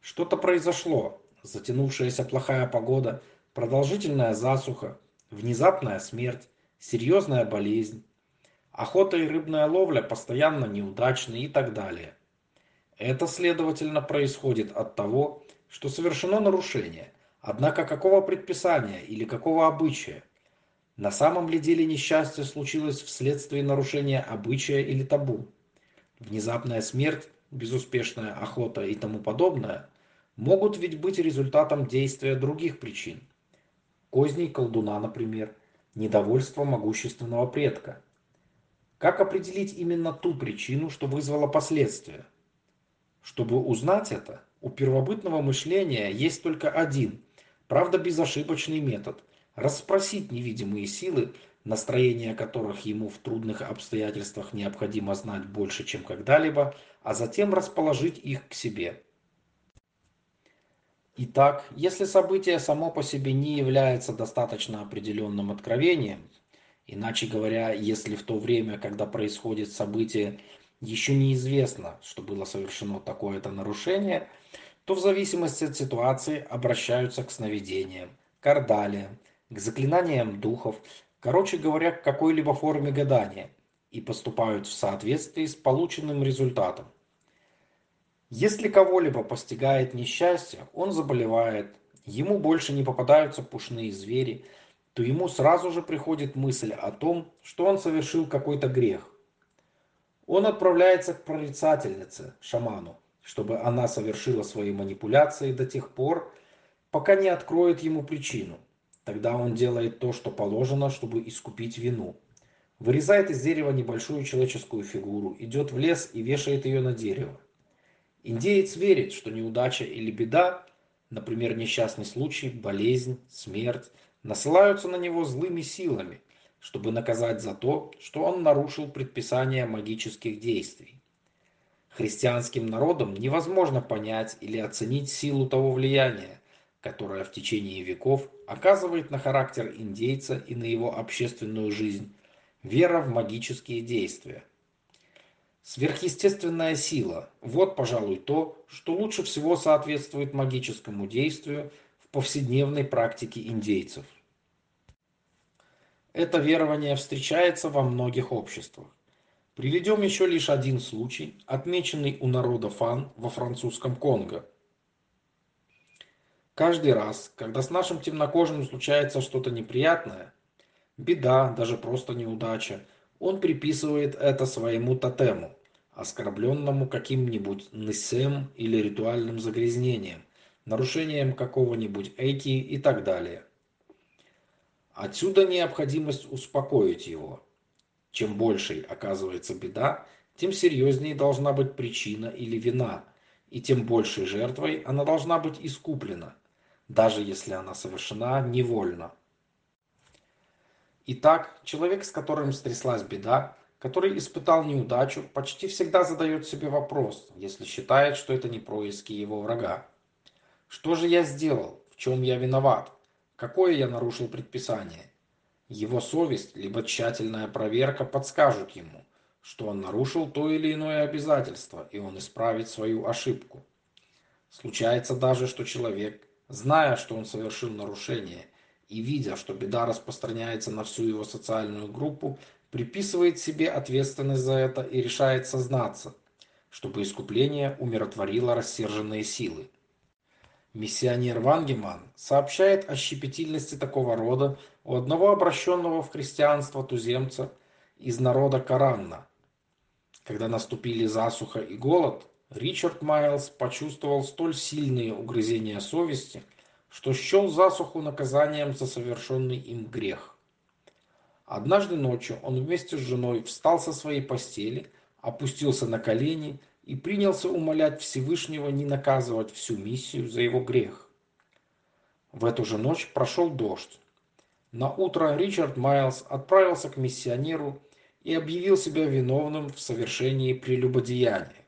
Что-то произошло, затянувшаяся плохая погода, продолжительная засуха, внезапная смерть, серьезная болезнь, охота и рыбная ловля постоянно неудачны и так далее. Это, следовательно, происходит от того, что совершено нарушение, однако какого предписания или какого обычая? На самом ли деле несчастье случилось вследствие нарушения обычая или табу? Внезапная смерть, безуспешная охота и тому подобное могут ведь быть результатом действия других причин. Козней колдуна, например, недовольство могущественного предка. Как определить именно ту причину, что вызвало последствия? Чтобы узнать это, у первобытного мышления есть только один, правда безошибочный метод – расспросить невидимые силы, настроение которых ему в трудных обстоятельствах необходимо знать больше, чем когда-либо, а затем расположить их к себе. Итак, если событие само по себе не является достаточно определенным откровением, иначе говоря, если в то время, когда происходит событие, еще неизвестно, что было совершено такое-то нарушение, то в зависимости от ситуации обращаются к сновидениям, к ордалиям, к заклинаниям духов, короче говоря, к какой-либо форме гадания, и поступают в соответствии с полученным результатом. Если кого-либо постигает несчастье, он заболевает, ему больше не попадаются пушные звери, то ему сразу же приходит мысль о том, что он совершил какой-то грех. Он отправляется к прорицательнице, шаману, чтобы она совершила свои манипуляции до тех пор, пока не откроет ему причину. Тогда он делает то, что положено, чтобы искупить вину. Вырезает из дерева небольшую человеческую фигуру, идет в лес и вешает ее на дерево. Индеец верит, что неудача или беда, например, несчастный случай, болезнь, смерть, насылаются на него злыми силами, чтобы наказать за то, что он нарушил предписания магических действий. Христианским народам невозможно понять или оценить силу того влияния, которое в течение веков оказывает на характер индейца и на его общественную жизнь вера в магические действия. Сверхъестественная сила – вот, пожалуй, то, что лучше всего соответствует магическому действию в повседневной практике индейцев. Это верование встречается во многих обществах. Приведем еще лишь один случай, отмеченный у народа Фан во французском Конго. Каждый раз, когда с нашим темнокожим случается что-то неприятное, беда, даже просто неудача – он приписывает это своему тотему, оскорбленному каким-нибудь нысем или ритуальным загрязнением, нарушением какого-нибудь эти и так далее. Отсюда необходимость успокоить его. Чем большей оказывается беда, тем серьезнее должна быть причина или вина, и тем большей жертвой она должна быть искуплена, даже если она совершена невольно. Итак, человек, с которым стряслась беда, который испытал неудачу, почти всегда задает себе вопрос, если считает, что это не происки его врага. Что же я сделал? В чем я виноват? Какое я нарушил предписание? Его совесть, либо тщательная проверка подскажут ему, что он нарушил то или иное обязательство, и он исправит свою ошибку. Случается даже, что человек, зная, что он совершил нарушение, и видя, что беда распространяется на всю его социальную группу, приписывает себе ответственность за это и решает сознаться, чтобы искупление умиротворило рассерженные силы. Миссионер Вангеман сообщает о щепетильности такого рода у одного обращенного в христианство туземца из народа Коранна, Когда наступили засуха и голод, Ричард Майлз почувствовал столь сильные угрызения совести, что счел засуху наказанием за совершенный им грех. Однажды ночью он вместе с женой встал со своей постели, опустился на колени и принялся умолять Всевышнего не наказывать всю миссию за его грех. В эту же ночь прошел дождь. На утро Ричард Майлз отправился к миссионеру и объявил себя виновным в совершении прелюбодеяния.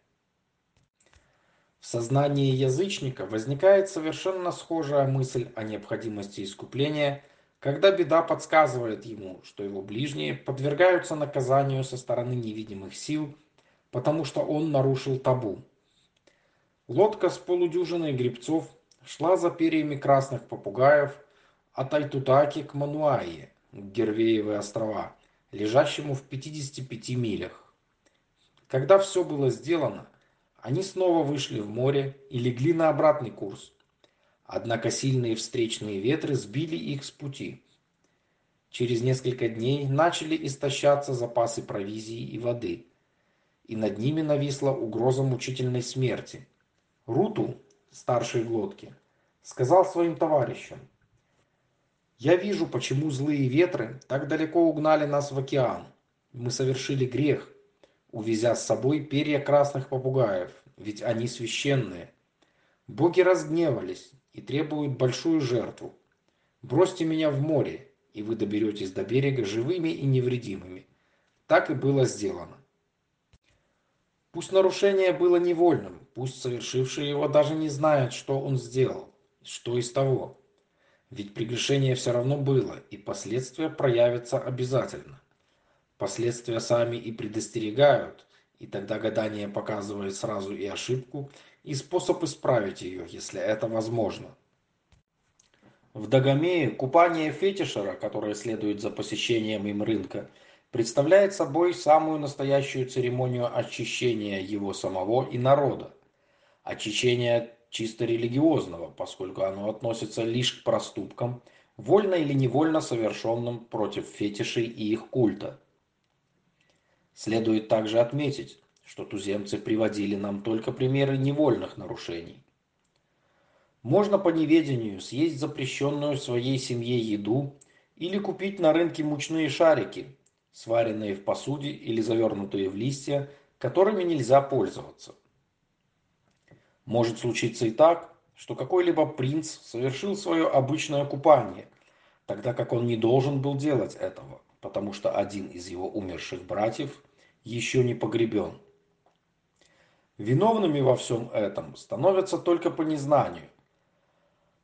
В сознании язычника возникает совершенно схожая мысль о необходимости искупления, когда беда подсказывает ему, что его ближние подвергаются наказанию со стороны невидимых сил, потому что он нарушил табу. Лодка с полудюжиной грибцов шла за перьями красных попугаев от Айтутаки к Мануайе, к Гервеевы острова, лежащему в 55 милях. Когда все было сделано, они снова вышли в море и легли на обратный курс. Однако сильные встречные ветры сбили их с пути. Через несколько дней начали истощаться запасы провизии и воды, и над ними нависла угроза мучительной смерти. Руту, старший в лодке, сказал своим товарищам, «Я вижу, почему злые ветры так далеко угнали нас в океан. Мы совершили грех, увезя с собой перья красных попугаев, ведь они священные. Боги разгневались и требуют большую жертву. Бросьте меня в море, и вы доберетесь до берега живыми и невредимыми. Так и было сделано. Пусть нарушение было невольным, пусть совершивший его даже не знает, что он сделал, что из того. Ведь прегрешение все равно было, и последствия проявятся обязательно. Последствия сами и предостерегают, и тогда гадание показывает сразу и ошибку, и способ исправить ее, если это возможно. В Дагомее купание фетишера, которое следует за посещением им рынка, представляет собой самую настоящую церемонию очищения его самого и народа. Очищение чисто религиозного, поскольку оно относится лишь к проступкам, вольно или невольно совершенным против фетишей и их культа. Следует также отметить, что туземцы приводили нам только примеры невольных нарушений. Можно по неведению съесть запрещенную своей семье еду или купить на рынке мучные шарики, сваренные в посуде или завернутые в листья, которыми нельзя пользоваться. Может случиться и так, что какой-либо принц совершил свое обычное купание, тогда как он не должен был делать этого потому что один из его умерших братьев еще не погребен. Виновными во всем этом становятся только по незнанию.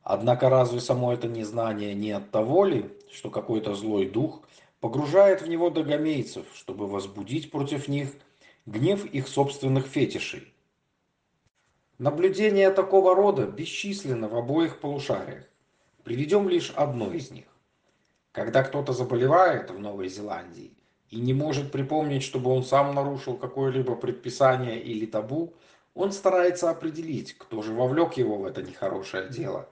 Однако разве само это незнание не от того ли, что какой-то злой дух погружает в него догомейцев, чтобы возбудить против них гнев их собственных фетишей? Наблюдения такого рода бесчисленны в обоих полушариях. Приведем лишь одно из них. Когда кто-то заболевает в Новой Зеландии и не может припомнить, чтобы он сам нарушил какое-либо предписание или табу, он старается определить, кто же вовлек его в это нехорошее дело,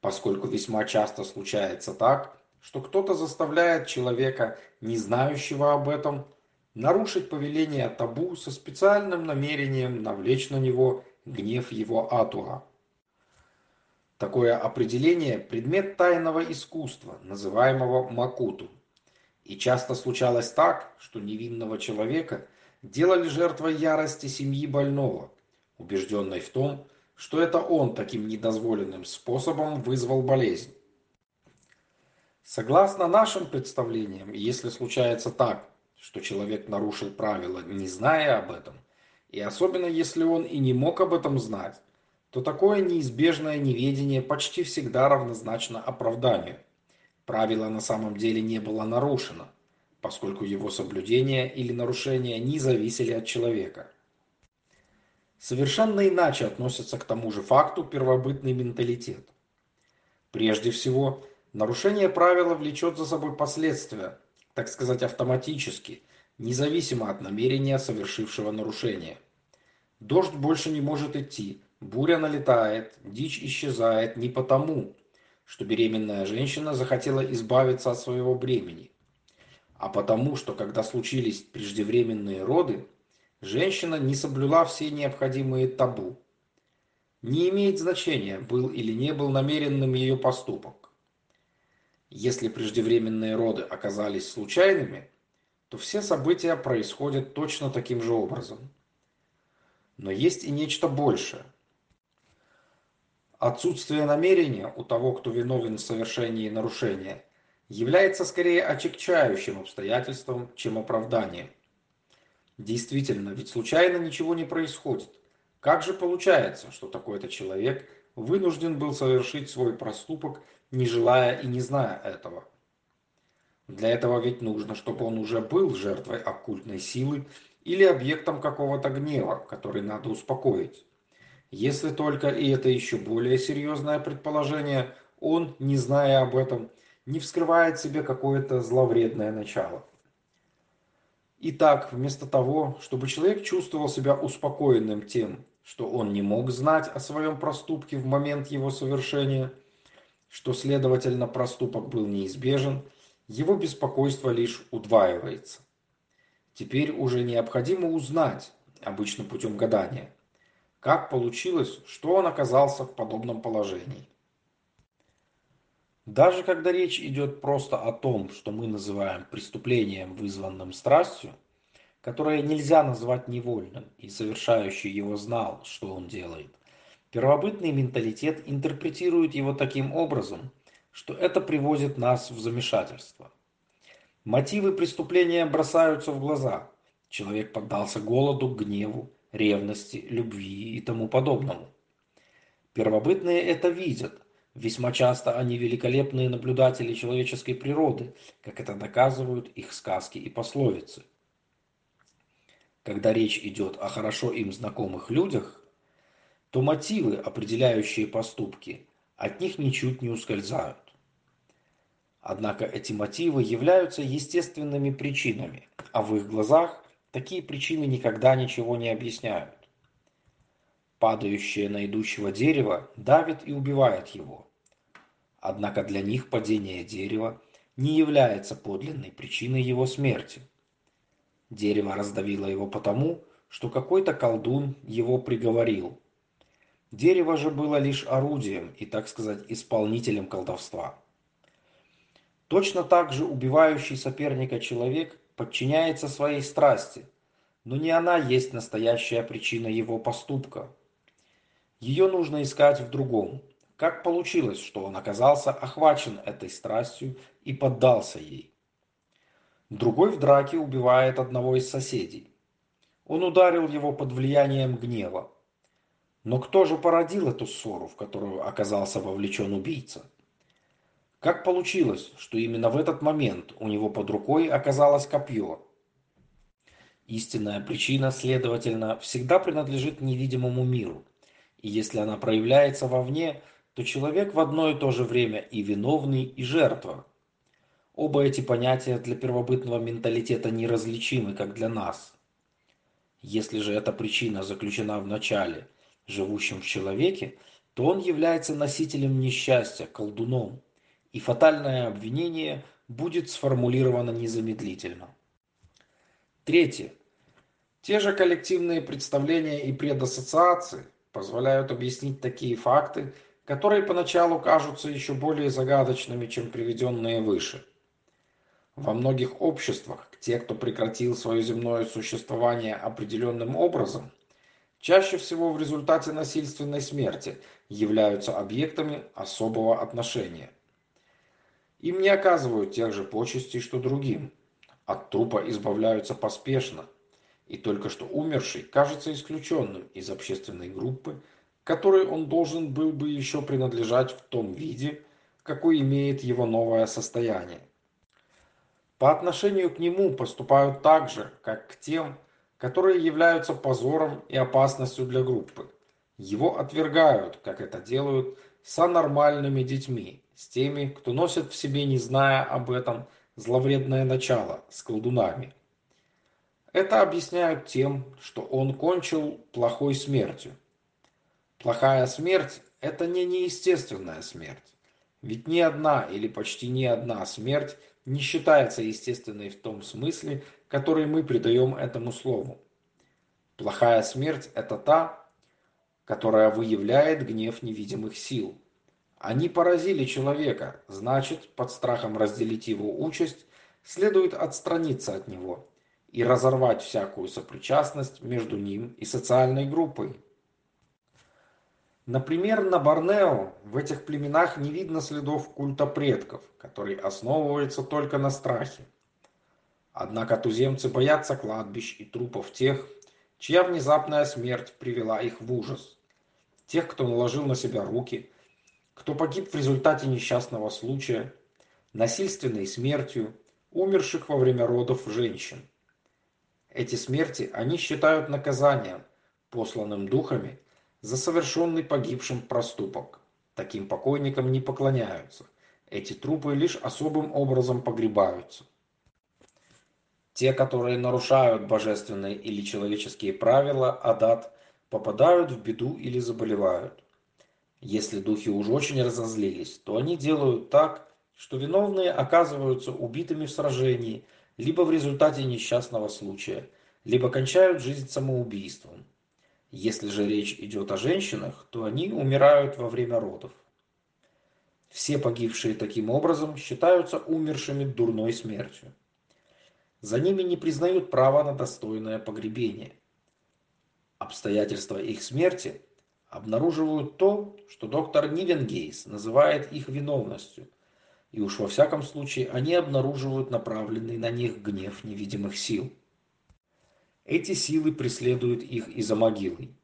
поскольку весьма часто случается так, что кто-то заставляет человека, не знающего об этом, нарушить повеление табу со специальным намерением навлечь на него гнев его атуа. Такое определение – предмет тайного искусства, называемого макуту. И часто случалось так, что невинного человека делали жертвой ярости семьи больного, убежденной в том, что это он таким недозволенным способом вызвал болезнь. Согласно нашим представлениям, если случается так, что человек нарушил правила, не зная об этом, и особенно если он и не мог об этом знать, то такое неизбежное неведение почти всегда равнозначно оправданию. Правило на самом деле не было нарушено, поскольку его соблюдение или нарушение не зависели от человека. Совершенно иначе относится к тому же факту первобытный менталитет. Прежде всего, нарушение правила влечет за собой последствия, так сказать, автоматически, независимо от намерения совершившего нарушение. Дождь больше не может идти, Буря налетает, дичь исчезает не потому, что беременная женщина захотела избавиться от своего бремени, а потому, что когда случились преждевременные роды, женщина не соблюла все необходимые табу. Не имеет значения, был или не был намеренным ее поступок. Если преждевременные роды оказались случайными, то все события происходят точно таким же образом. Но есть и нечто большее. Отсутствие намерения у того, кто виновен в совершении нарушения, является скорее отягчающим обстоятельством, чем оправданием. Действительно, ведь случайно ничего не происходит. Как же получается, что такой-то человек вынужден был совершить свой проступок, не желая и не зная этого? Для этого ведь нужно, чтобы он уже был жертвой оккультной силы или объектом какого-то гнева, который надо успокоить. Если только, и это еще более серьезное предположение, он, не зная об этом, не вскрывает себе какое-то зловредное начало. Итак, вместо того, чтобы человек чувствовал себя успокоенным тем, что он не мог знать о своем проступке в момент его совершения, что, следовательно, проступок был неизбежен – его беспокойство лишь удваивается. Теперь уже необходимо узнать, обычно путем гадания, как получилось, что он оказался в подобном положении. Даже когда речь идет просто о том, что мы называем преступлением, вызванным страстью, которое нельзя назвать невольным, и совершающий его знал, что он делает, первобытный менталитет интерпретирует его таким образом, что это приводит нас в замешательство. Мотивы преступления бросаются в глаза. Человек поддался голоду, гневу, ревности, любви и тому подобному. Первобытные это видят. Весьма часто они великолепные наблюдатели человеческой природы, как это доказывают их сказки и пословицы. Когда речь идет о хорошо им знакомых людях, то мотивы, определяющие поступки, от них ничуть не ускользают. Однако эти мотивы являются естественными причинами, а в их глазах такие причины никогда ничего не объясняют. Падающее на идущего дерево давит и убивает его. Однако для них падение дерева не является подлинной причиной его смерти. Дерево раздавило его потому, что какой-то колдун его приговорил – Дерево же было лишь орудием и, так сказать, исполнителем колдовства. Точно так же убивающий соперника человек подчиняется своей страсти, но не она есть настоящая причина его поступка. Ее нужно искать в другом. Как получилось, что он оказался охвачен этой страстью и поддался ей? Другой в драке убивает одного из соседей. Он ударил его под влиянием гнева. Но кто же породил эту ссору, в которую оказался вовлечен убийца? Как получилось, что именно в этот момент у него под рукой оказалось копье? Истинная причина, следовательно, всегда принадлежит невидимому миру. И если она проявляется вовне, то человек в одно и то же время и виновный, и жертва. Оба эти понятия для первобытного менталитета неразличимы, как для нас. Если же эта причина заключена в начале – живущим в человеке, то он является носителем несчастья, колдуном, и фатальное обвинение будет сформулировано незамедлительно. Третье. Те же коллективные представления и предассоциации позволяют объяснить такие факты, которые поначалу кажутся еще более загадочными, чем приведенные выше. Во многих обществах те, кто прекратил свое земное существование определенным образом, чаще всего в результате насильственной смерти, являются объектами особого отношения. Им не оказывают тех же почестей, что другим. От трупа избавляются поспешно, и только что умерший кажется исключенным из общественной группы, которой он должен был бы еще принадлежать в том виде, какой имеет его новое состояние. По отношению к нему поступают так же, как к тем, которые являются позором и опасностью для группы. Его отвергают, как это делают с анормальными детьми, с теми, кто носит в себе, не зная об этом, зловредное начало, с колдунами. Это объясняют тем, что он кончил плохой смертью. Плохая смерть – это не неестественная смерть. Ведь ни одна или почти ни одна смерть не считается естественной в том смысле, который мы придаем этому слову. Плохая смерть – это та, которая выявляет гнев невидимых сил. Они поразили человека, значит, под страхом разделить его участь, следует отстраниться от него и разорвать всякую сопричастность между ним и социальной группой. Например, на Борнео в этих племенах не видно следов культа предков, который основывается только на страхе. Однако туземцы боятся кладбищ и трупов тех, чья внезапная смерть привела их в ужас. Тех, кто наложил на себя руки, кто погиб в результате несчастного случая, насильственной смертью, умерших во время родов женщин. Эти смерти они считают наказанием, посланным духами, за совершенный погибшим проступок. Таким покойникам не поклоняются. Эти трупы лишь особым образом погребаются. Те, которые нарушают божественные или человеческие правила, адат, попадают в беду или заболевают. Если духи уж очень разозлились, то они делают так, что виновные оказываются убитыми в сражении, либо в результате несчастного случая, либо кончают жизнь самоубийством. Если же речь идет о женщинах, то они умирают во время родов. Все погибшие таким образом считаются умершими дурной смертью. За ними не признают права на достойное погребение. Обстоятельства их смерти обнаруживают то, что доктор Нивенгейс называет их виновностью, и уж во всяком случае они обнаруживают направленный на них гнев невидимых сил. Эти силы преследуют их и за могилой.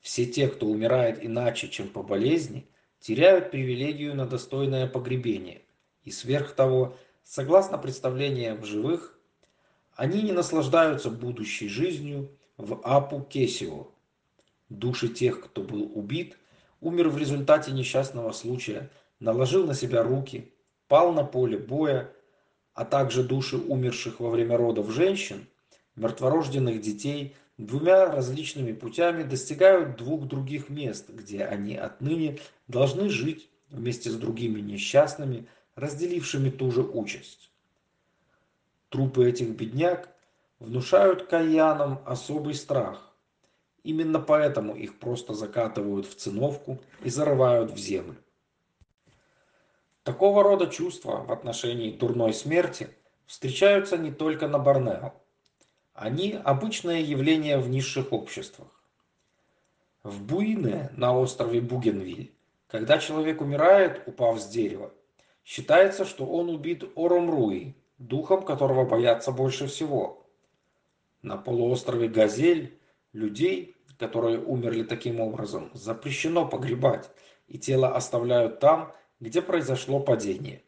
Все те, кто умирает иначе, чем по болезни, теряют привилегию на достойное погребение. И сверх того, согласно представлениям живых, они не наслаждаются будущей жизнью в Апу Кесио. Души тех, кто был убит, умер в результате несчастного случая, наложил на себя руки, пал на поле боя, а также души умерших во время родов женщин – мертворожденных детей двумя различными путями достигают двух других мест, где они отныне должны жить вместе с другими несчастными, разделившими ту же участь. Трупы этих бедняк внушают каянам особый страх. Именно поэтому их просто закатывают в циновку и зарывают в землю. Такого рода чувства в отношении дурной смерти встречаются не только на Борнео. Они обычное явление в низших обществах. В Буине на острове Бугенвиль, когда человек умирает, упав с дерева, считается, что он убит Оромруи, духом которого боятся больше всего. На полуострове Газель людей, которые умерли таким образом, запрещено погребать, и тело оставляют там, где произошло падение.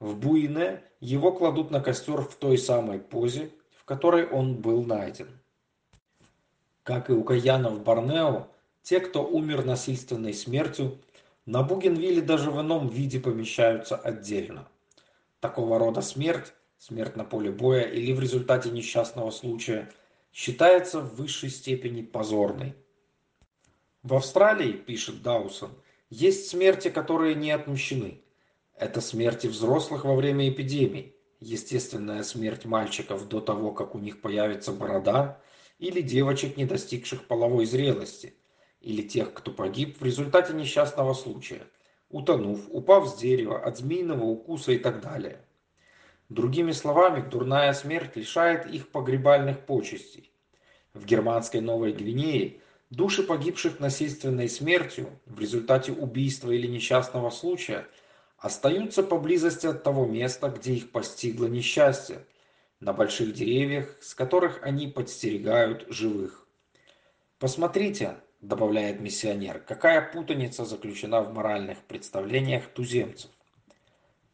В Буине его кладут на костер в той самой позе, в которой он был найден. Как и у каянов Борнео, те, кто умер насильственной смертью, на Бугенвилле даже в ином виде помещаются отдельно. Такого рода смерть, смерть на поле боя или в результате несчастного случая, считается в высшей степени позорной. В Австралии, пишет Даусон, есть смерти, которые не отмщены. Это смерти взрослых во время эпидемий, естественная смерть мальчиков до того, как у них появится борода, или девочек, не достигших половой зрелости, или тех, кто погиб в результате несчастного случая, утонув, упав с дерева, от змеиного укуса и так далее. Другими словами, дурная смерть лишает их погребальных почестей. В германской Новой Гвинее души погибших насильственной смертью в результате убийства или несчастного случая – остаются поблизости от того места, где их постигло несчастье, на больших деревьях, с которых они подстерегают живых. Посмотрите, добавляет миссионер, какая путаница заключена в моральных представлениях туземцев.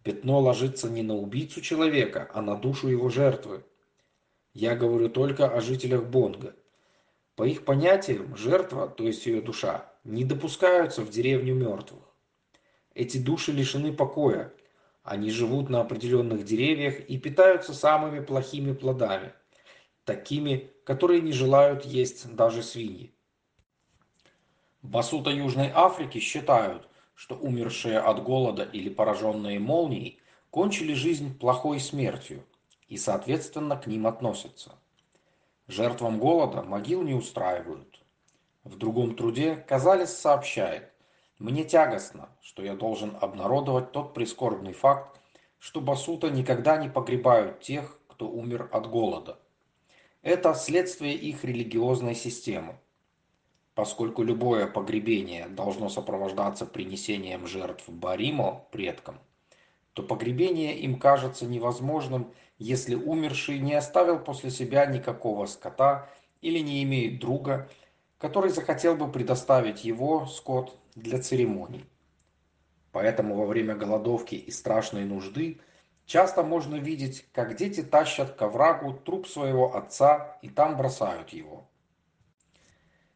Пятно ложится не на убийцу человека, а на душу его жертвы. Я говорю только о жителях Бонга. По их понятиям, жертва, то есть ее душа, не допускаются в деревню мертвых. Эти души лишены покоя. Они живут на определенных деревьях и питаются самыми плохими плодами, такими, которые не желают есть даже свиньи. Басута Южной Африки считают, что умершие от голода или пораженные молнией кончили жизнь плохой смертью и, соответственно, к ним относятся. Жертвам голода могил не устраивают. В другом труде Казалис сообщает, «Мне тягостно, что я должен обнародовать тот прискорбный факт, что басута никогда не погребают тех, кто умер от голода. Это следствие их религиозной системы. Поскольку любое погребение должно сопровождаться принесением жертв Баримо предкам, то погребение им кажется невозможным, если умерший не оставил после себя никакого скота или не имеет друга, который захотел бы предоставить его, скот, для церемоний. Поэтому во время голодовки и страшной нужды часто можно видеть, как дети тащат к оврагу труп своего отца и там бросают его.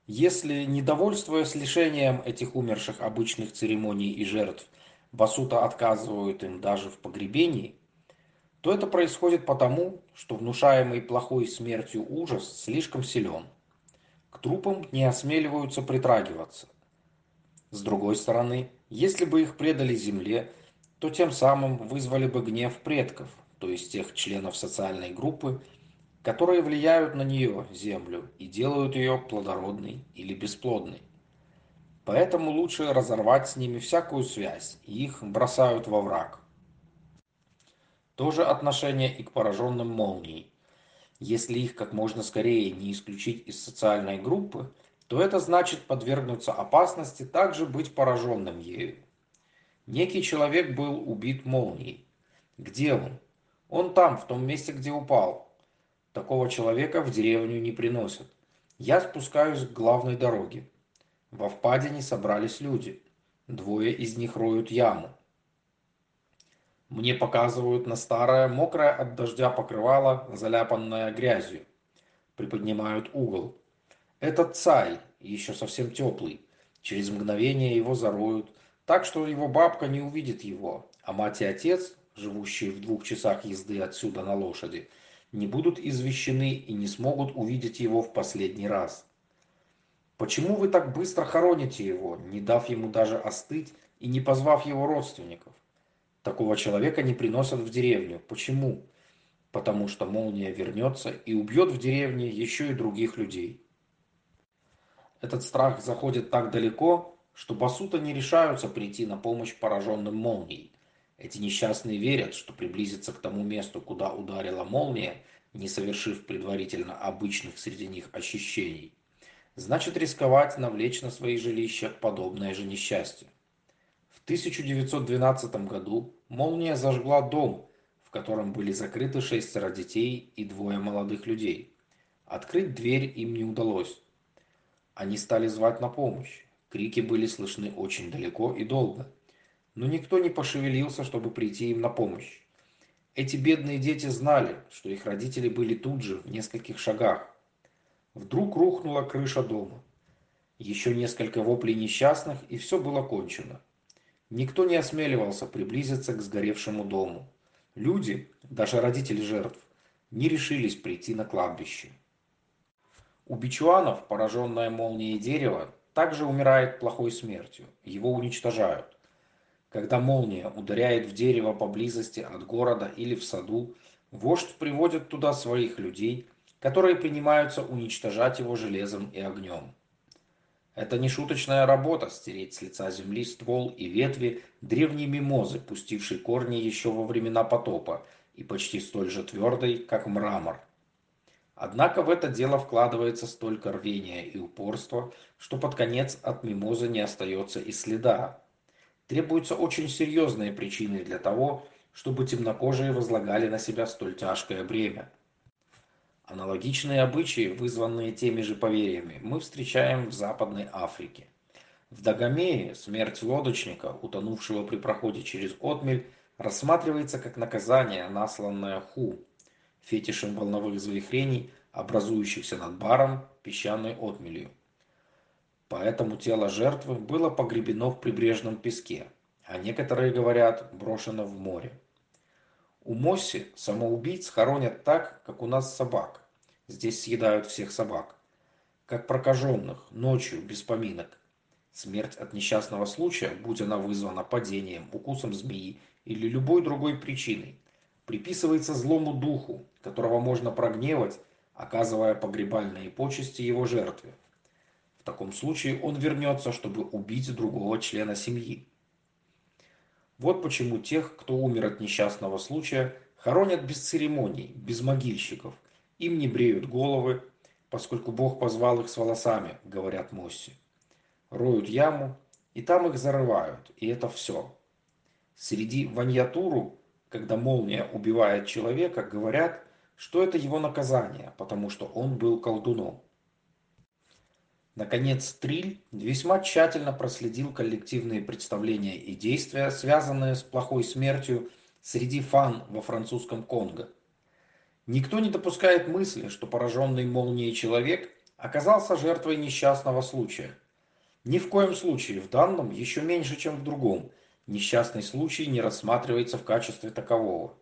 Если, недовольствуясь лишением этих умерших обычных церемоний и жертв, Басута отказывают им даже в погребении, то это происходит потому, что внушаемый плохой смертью ужас слишком силен. К трупам не осмеливаются притрагиваться. С другой стороны, если бы их предали земле, то тем самым вызвали бы гнев предков, то есть тех членов социальной группы, которые влияют на нее, землю, и делают ее плодородной или бесплодной. Поэтому лучше разорвать с ними всякую связь, и их бросают во враг. То же отношение и к пораженным молнией. Если их как можно скорее не исключить из социальной группы, то это значит подвергнуться опасности также быть пораженным ею. Некий человек был убит молнией. Где он? Он там, в том месте, где упал. Такого человека в деревню не приносят. Я спускаюсь к главной дороге. Во впадине собрались люди. Двое из них роют яму. Мне показывают на старое, мокрое от дождя покрывало, заляпанное грязью. Приподнимают угол. Этот цай, еще совсем теплый. Через мгновение его зароют, так что его бабка не увидит его, а мать и отец, живущие в двух часах езды отсюда на лошади, не будут извещены и не смогут увидеть его в последний раз. Почему вы так быстро хороните его, не дав ему даже остыть и не позвав его родственников? Такого человека не приносят в деревню. Почему? Потому что молния вернется и убьет в деревне еще и других людей. Этот страх заходит так далеко, что басута не решаются прийти на помощь пораженным молнией. Эти несчастные верят, что приблизиться к тому месту, куда ударила молния, не совершив предварительно обычных среди них ощущений, значит рисковать навлечь на свои жилища подобное же несчастье. В 1912 году молния зажгла дом, в котором были закрыты шестеро детей и двое молодых людей. Открыть дверь им не удалось. Они стали звать на помощь. Крики были слышны очень далеко и долго. Но никто не пошевелился, чтобы прийти им на помощь. Эти бедные дети знали, что их родители были тут же, в нескольких шагах. Вдруг рухнула крыша дома. Еще несколько воплей несчастных, и все было кончено. Никто не осмеливался приблизиться к сгоревшему дому. Люди, даже родители жертв, не решились прийти на кладбище. У бичуанов, пораженное молнией дерево, также умирает плохой смертью. Его уничтожают. Когда молния ударяет в дерево поблизости от города или в саду, вождь приводит туда своих людей, которые принимаются уничтожать его железом и огнем. Это не шуточная работа стереть с лица земли ствол и ветви древней мимозы, пустившей корни еще во времена потопа и почти столь же твердой, как мрамор. Однако в это дело вкладывается столько рвения и упорства, что под конец от мимозы не остается и следа. Требуются очень серьезные причины для того, чтобы темнокожие возлагали на себя столь тяжкое бремя. Аналогичные обычаи, вызванные теми же поверьями, мы встречаем в Западной Африке. В Дагомее смерть лодочника, утонувшего при проходе через отмель, рассматривается как наказание, насланное Ху, фетишем волновых завихрений, образующихся над баром песчаной отмелью. Поэтому тело жертвы было погребено в прибрежном песке, а некоторые говорят, брошено в море. У Мосси самоубийц хоронят так, как у нас собак. Здесь съедают всех собак. Как прокаженных, ночью, без поминок. Смерть от несчастного случая, будь она вызвана падением, укусом змеи или любой другой причиной, приписывается злому духу, которого можно прогневать, оказывая погребальные почести его жертве. В таком случае он вернется, чтобы убить другого члена семьи. Вот почему тех, кто умер от несчастного случая, хоронят без церемоний, без могильщиков. Им не бреют головы, поскольку Бог позвал их с волосами, говорят Мосси. Роют яму, и там их зарывают, и это все. Среди ваньятуру, когда молния убивает человека, говорят, что это его наказание, потому что он был колдуном. Наконец, Триль весьма тщательно проследил коллективные представления и действия, связанные с плохой смертью среди фан во французском Конго. Никто не допускает мысли, что пораженный молнией человек оказался жертвой несчастного случая. Ни в коем случае в данном, еще меньше, чем в другом, несчастный случай не рассматривается в качестве такового.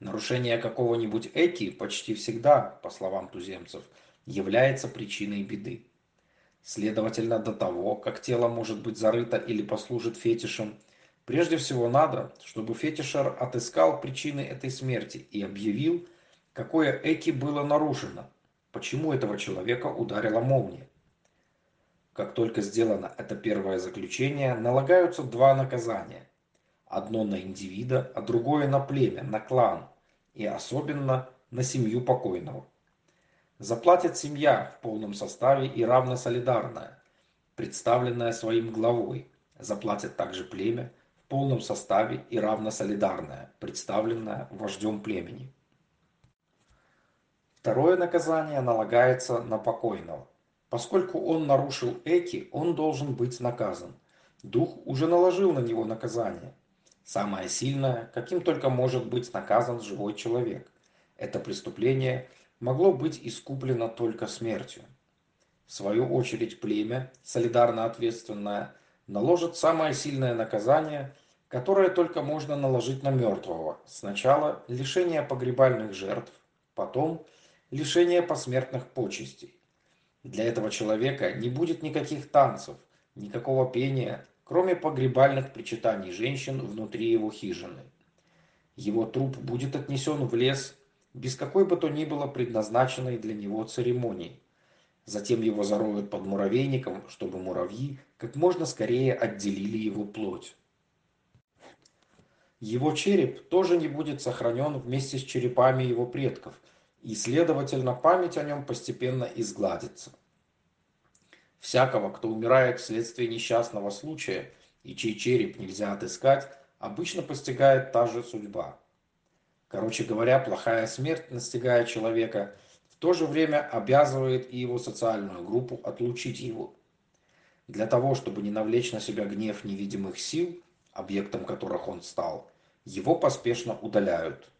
Нарушение какого-нибудь эки почти всегда, по словам туземцев, является причиной беды. Следовательно, до того, как тело может быть зарыто или послужит фетишем, прежде всего надо, чтобы фетишер отыскал причины этой смерти и объявил, какое эки было нарушено, почему этого человека ударила молния. Как только сделано это первое заключение, налагаются два наказания. Одно на индивида, а другое на племя, на клан, и особенно на семью покойного. Заплатит семья в полном составе и равносолидарная, представленная своим главой. Заплатит также племя в полном составе и равносолидарное, представленное вождем племени. Второе наказание налагается на покойного. Поскольку он нарушил эки, он должен быть наказан. Дух уже наложил на него наказание. Самое сильное, каким только может быть наказан живой человек. Это преступление – могло быть искуплено только смертью. В свою очередь племя, солидарно ответственное, наложит самое сильное наказание, которое только можно наложить на мертвого. Сначала лишение погребальных жертв, потом лишение посмертных почестей. Для этого человека не будет никаких танцев, никакого пения, кроме погребальных причитаний женщин внутри его хижины. Его труп будет отнесен в лес без какой бы то ни было предназначенной для него церемонии. Затем его зароют под муравейником, чтобы муравьи как можно скорее отделили его плоть. Его череп тоже не будет сохранен вместе с черепами его предков, и, следовательно, память о нем постепенно изгладится. Всякого, кто умирает вследствие несчастного случая и чей череп нельзя отыскать, обычно постигает та же судьба. Короче говоря, плохая смерть, настигая человека, в то же время обязывает и его социальную группу отлучить его. Для того, чтобы не навлечь на себя гнев невидимых сил, объектом которых он стал, его поспешно удаляют.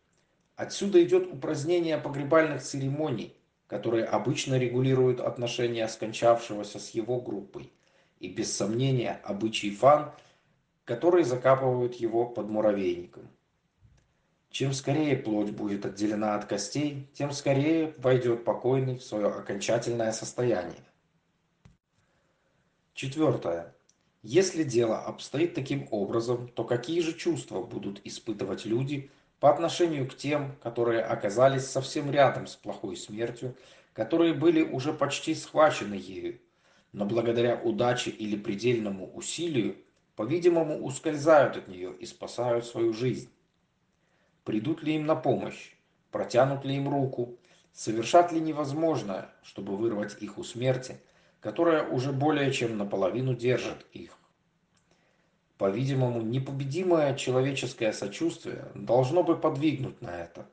Отсюда идет упразднение погребальных церемоний, которые обычно регулируют отношения скончавшегося с его группой, и без сомнения обычай фан, которые закапывают его под муравейником. Чем скорее плоть будет отделена от костей, тем скорее войдет покойный в свое окончательное состояние. Четвертое. Если дело обстоит таким образом, то какие же чувства будут испытывать люди по отношению к тем, которые оказались совсем рядом с плохой смертью, которые были уже почти схвачены ею, но благодаря удаче или предельному усилию, по-видимому, ускользают от нее и спасают свою жизнь? Придут ли им на помощь? Протянут ли им руку? Совершат ли невозможное, чтобы вырвать их у смерти, которая уже более чем наполовину держит их? По-видимому, непобедимое человеческое сочувствие должно бы подвигнуть на это.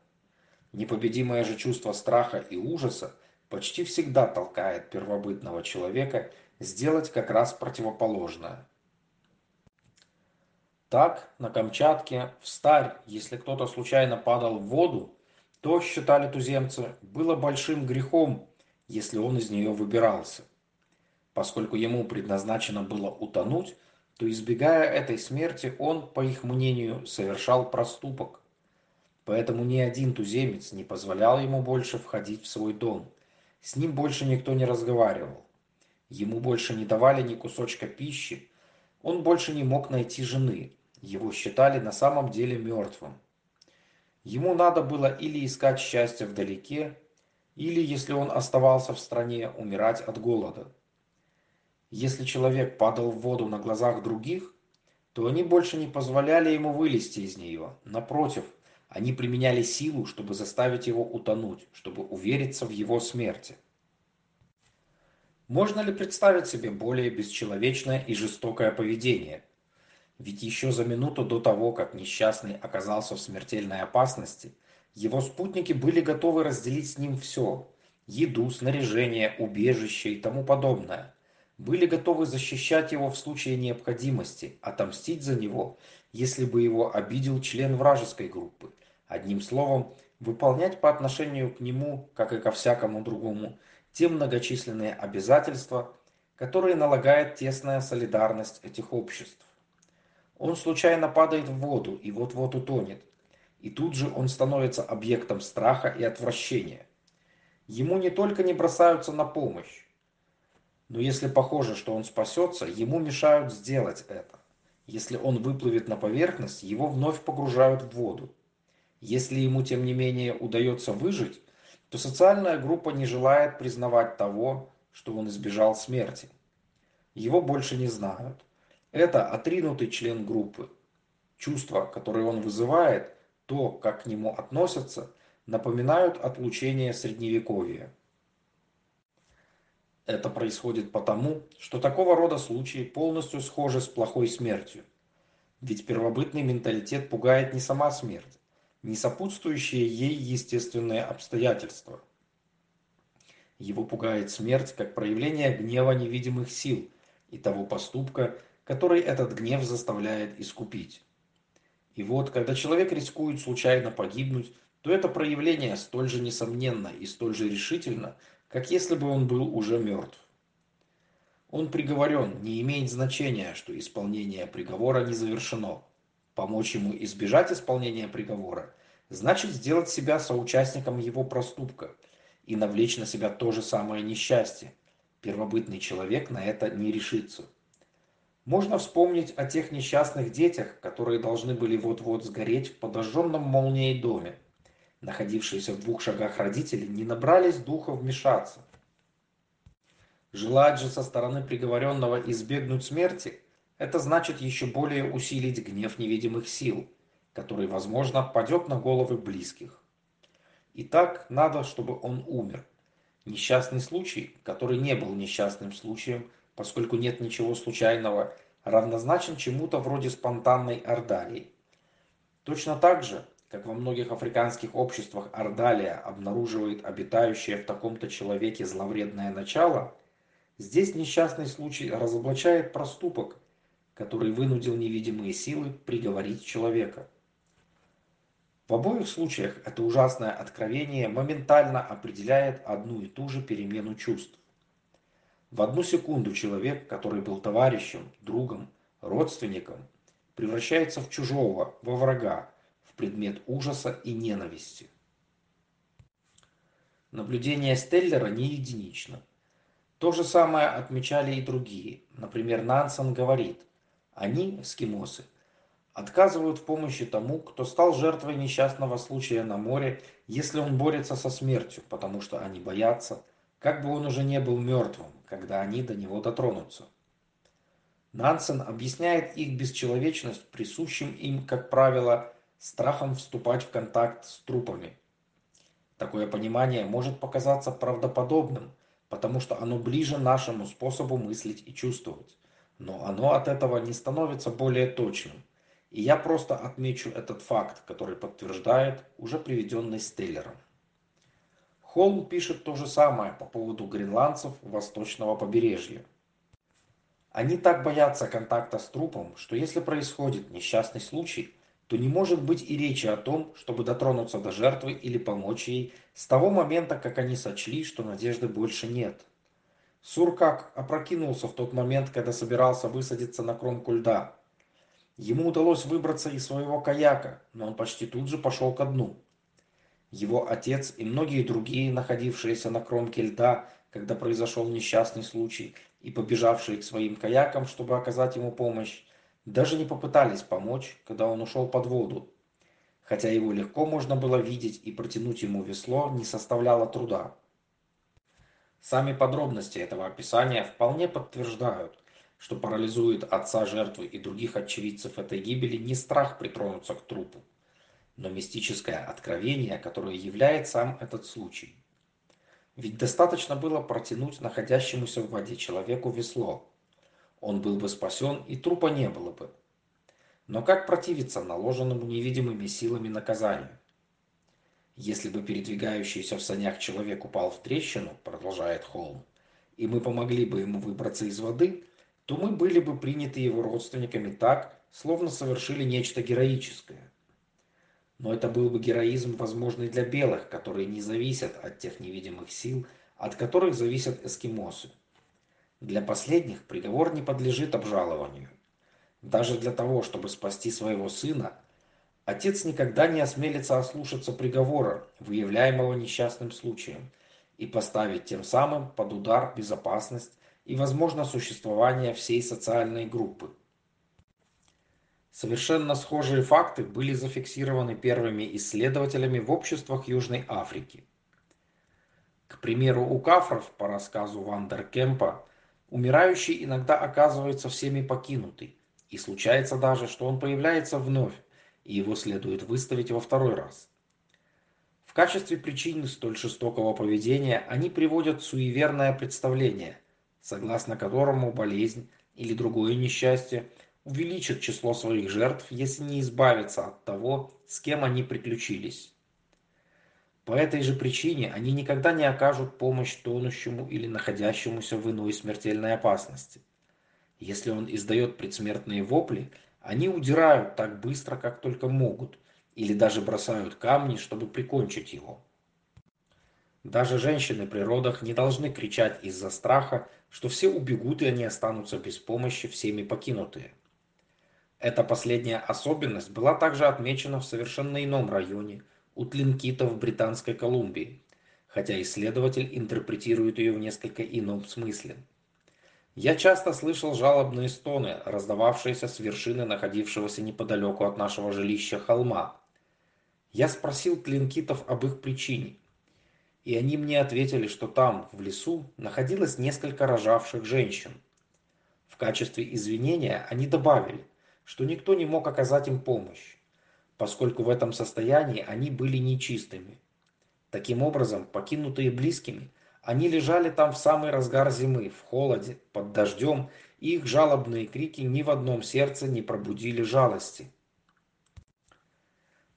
Непобедимое же чувство страха и ужаса почти всегда толкает первобытного человека сделать как раз противоположное. Так, на Камчатке, в Старь, если кто-то случайно падал в воду, то, считали туземцы, было большим грехом, если он из нее выбирался. Поскольку ему предназначено было утонуть, то, избегая этой смерти, он, по их мнению, совершал проступок. Поэтому ни один туземец не позволял ему больше входить в свой дом. С ним больше никто не разговаривал. Ему больше не давали ни кусочка пищи. Он больше не мог найти жены, его считали на самом деле мертвым. Ему надо было или искать счастье вдалеке, или, если он оставался в стране, умирать от голода. Если человек падал в воду на глазах других, то они больше не позволяли ему вылезти из нее. Напротив, они применяли силу, чтобы заставить его утонуть, чтобы увериться в его смерти. Можно ли представить себе более бесчеловечное и жестокое поведение? Ведь еще за минуту до того, как несчастный оказался в смертельной опасности, его спутники были готовы разделить с ним все – еду, снаряжение, убежище и тому подобное. Были готовы защищать его в случае необходимости, отомстить за него, если бы его обидел член вражеской группы. Одним словом, выполнять по отношению к нему, как и ко всякому другому, те многочисленные обязательства, которые налагает тесная солидарность этих обществ. Он случайно падает в воду и вот-вот утонет и тут же он становится объектом страха и отвращения. Ему не только не бросаются на помощь, но если похоже, что он спасется, ему мешают сделать это. Если он выплывет на поверхность, его вновь погружают в воду. Если ему, тем не менее, удается выжить, то социальная группа не желает признавать того, что он избежал смерти. Его больше не знают. Это отринутый член группы. Чувства, которые он вызывает, то, как к нему относятся, напоминают отлучение средневековья. Это происходит потому, что такого рода случаи полностью схожи с плохой смертью. Ведь первобытный менталитет пугает не сама смерть, не сопутствующие ей естественные обстоятельства. Его пугает смерть как проявление гнева невидимых сил и того поступка, который этот гнев заставляет искупить. И вот, когда человек рискует случайно погибнуть, то это проявление столь же несомненно и столь же решительно, как если бы он был уже мертв. Он приговорен, не имеет значения, что исполнение приговора не завершено. Помочь ему избежать исполнения приговора значит сделать себя соучастником его проступка и навлечь на себя то же самое несчастье. Первобытный человек на это не решится. Можно вспомнить о тех несчастных детях, которые должны были вот-вот сгореть в подожженном молнией доме. Находившиеся в двух шагах родители не набрались духа вмешаться. Желать же со стороны приговоренного избегнуть смерти – это значит еще более усилить гнев невидимых сил, который, возможно, падет на головы близких. И так надо, чтобы он умер. Несчастный случай, который не был несчастным случаем – поскольку нет ничего случайного, равнозначен чему-то вроде спонтанной ордалии. Точно так же, как во многих африканских обществах ордалия обнаруживает обитающее в таком-то человеке зловредное начало, здесь несчастный случай разоблачает проступок, который вынудил невидимые силы приговорить человека. В обоих случаях это ужасное откровение моментально определяет одну и ту же перемену чувств. В одну секунду человек, который был товарищем, другом, родственником, превращается в чужого, во врага, в предмет ужаса и ненависти. Наблюдение Стеллера не единично. То же самое отмечали и другие. Например, Нансен говорит, они, эскимосы, отказывают в помощи тому, кто стал жертвой несчастного случая на море, если он борется со смертью, потому что они боятся, как бы он уже не был мертвым, когда они до него дотронутся. Нансен объясняет их бесчеловечность присущим им, как правило, страхом вступать в контакт с трупами. Такое понимание может показаться правдоподобным, потому что оно ближе нашему способу мыслить и чувствовать. Но оно от этого не становится более точным. И я просто отмечу этот факт, который подтверждает уже приведенный Стеллером. Холм пишет то же самое по поводу гренландцев восточного побережья. Они так боятся контакта с трупом, что если происходит несчастный случай, то не может быть и речи о том, чтобы дотронуться до жертвы или помочь ей с того момента, как они сочли, что надежды больше нет. Суркак опрокинулся в тот момент, когда собирался высадиться на кромку льда. Ему удалось выбраться из своего каяка, но он почти тут же пошел ко дну. Его отец и многие другие, находившиеся на кромке льда, когда произошел несчастный случай, и побежавшие к своим каякам, чтобы оказать ему помощь, даже не попытались помочь, когда он ушел под воду. Хотя его легко можно было видеть и протянуть ему весло не составляло труда. Сами подробности этого описания вполне подтверждают, что парализует отца жертвы и других очевидцев этой гибели не страх притронуться к трупу, но мистическое откровение, которое являет сам этот случай. Ведь достаточно было протянуть находящемуся в воде человеку весло. Он был бы спасен, и трупа не было бы. Но как противиться наложенному невидимыми силами наказанию? Если бы передвигающийся в санях человек упал в трещину, продолжает Холм, и мы помогли бы ему выбраться из воды, то мы были бы приняты его родственниками так, словно совершили нечто героическое. Но это был бы героизм, возможный для белых, которые не зависят от тех невидимых сил, от которых зависят эскимосы. Для последних приговор не подлежит обжалованию. Даже для того, чтобы спасти своего сына, отец никогда не осмелится ослушаться приговора, выявляемого несчастным случаем, и поставить тем самым под удар безопасность и, возможно, существование всей социальной группы. Совершенно схожие факты были зафиксированы первыми исследователями в обществах Южной Африки. К примеру, у кафров, по рассказу Вандеркемпа, умирающий иногда оказывается всеми покинутый, и случается даже, что он появляется вновь, и его следует выставить во второй раз. В качестве причины столь жестокого поведения они приводят суеверное представление, согласно которому болезнь или другое несчастье увеличит число своих жертв, если не избавиться от того, с кем они приключились. По этой же причине они никогда не окажут помощь тонущему или находящемуся в иной смертельной опасности. Если он издает предсмертные вопли, они удирают так быстро, как только могут, или даже бросают камни, чтобы прикончить его. Даже женщины при родах не должны кричать из-за страха, что все убегут и они останутся без помощи, всеми покинутые. Эта последняя особенность была также отмечена в совершенно ином районе, у Тлинкита в Британской Колумбии, хотя исследователь интерпретирует ее в несколько ином смысле. Я часто слышал жалобные стоны, раздававшиеся с вершины находившегося неподалеку от нашего жилища холма. Я спросил клинкитов об их причине, и они мне ответили, что там, в лесу, находилось несколько рожавших женщин. В качестве извинения они добавили, что никто не мог оказать им помощь, поскольку в этом состоянии они были нечистыми. Таким образом, покинутые близкими, они лежали там в самый разгар зимы, в холоде, под дождем, и их жалобные крики ни в одном сердце не пробудили жалости.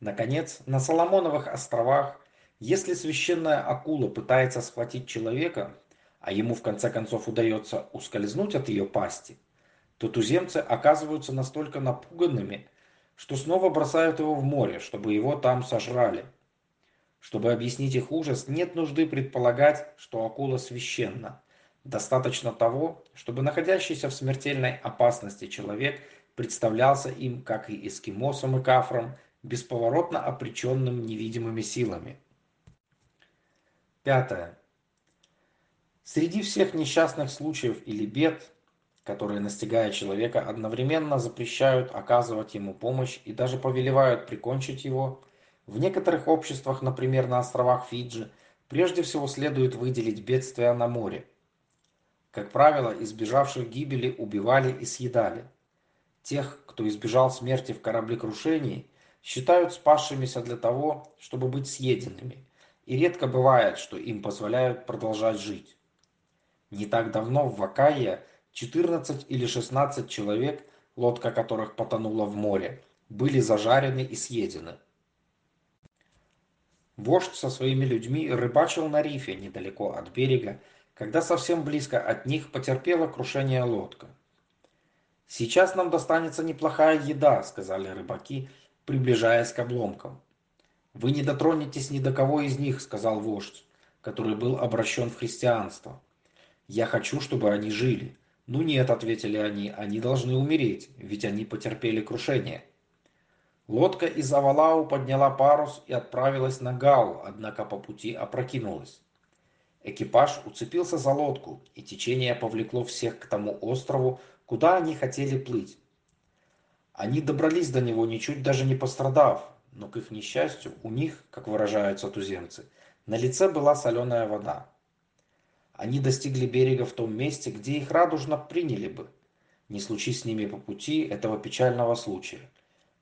Наконец, на Соломоновых островах, если священная акула пытается схватить человека, а ему в конце концов удается ускользнуть от ее пасти, то туземцы оказываются настолько напуганными, что снова бросают его в море, чтобы его там сожрали. Чтобы объяснить их ужас, нет нужды предполагать, что акула священна. Достаточно того, чтобы находящийся в смертельной опасности человек представлялся им, как и эскимосам и кафрам, бесповоротно опреченным невидимыми силами. Пятое. Среди всех несчастных случаев или бед, которые, настигая человека, одновременно запрещают оказывать ему помощь и даже повелевают прикончить его, в некоторых обществах, например, на островах Фиджи, прежде всего следует выделить бедствия на море. Как правило, избежавших гибели убивали и съедали. Тех, кто избежал смерти в кораблекрушении, считают спасшимися для того, чтобы быть съеденными, и редко бывает, что им позволяют продолжать жить. Не так давно в Вакайе 14 или 16 человек, лодка которых потонула в море, были зажарены и съедены. Вождь со своими людьми рыбачил на рифе недалеко от берега, когда совсем близко от них потерпела крушение лодка. «Сейчас нам достанется неплохая еда», — сказали рыбаки, приближаясь к обломкам. «Вы не дотронетесь ни до кого из них», — сказал вождь, который был обращен в христианство. «Я хочу, чтобы они жили». «Ну нет», — ответили они, — «они должны умереть, ведь они потерпели крушение». Лодка из Авалау подняла парус и отправилась на Гау, однако по пути опрокинулась. Экипаж уцепился за лодку, и течение повлекло всех к тому острову, куда они хотели плыть. Они добрались до него ничуть даже не пострадав, но к их несчастью у них, как выражаются туземцы, на лице была соленая вода. Они достигли берега в том месте, где их радужно приняли бы, не случись с ними по пути этого печального случая.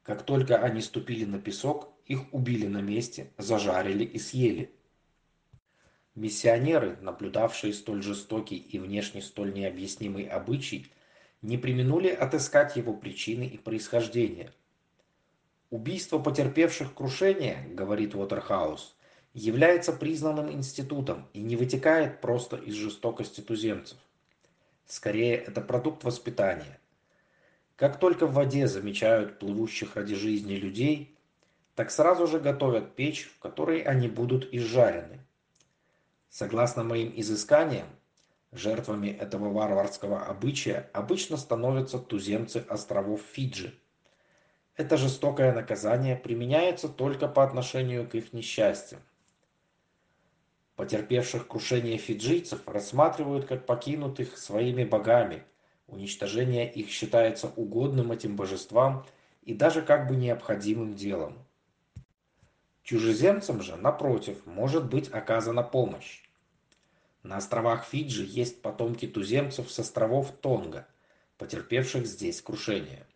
Как только они ступили на песок, их убили на месте, зажарили и съели. Миссионеры, наблюдавшие столь жестокий и внешне столь необъяснимый обычай, не применули отыскать его причины и происхождение. Убийство потерпевших крушение, говорит Уотерхаус, является признанным институтом и не вытекает просто из жестокости туземцев. Скорее, это продукт воспитания. Как только в воде замечают плывущих ради жизни людей, так сразу же готовят печь, в которой они будут изжарены. Согласно моим изысканиям, жертвами этого варварского обычая обычно становятся туземцы островов Фиджи. Это жестокое наказание применяется только по отношению к их несчастьям. Потерпевших крушение фиджийцев рассматривают как покинутых своими богами. Уничтожение их считается угодным этим божествам и даже как бы необходимым делом. Чужеземцам же, напротив, может быть оказана помощь. На островах Фиджи есть потомки туземцев с островов Тонга, потерпевших здесь крушение.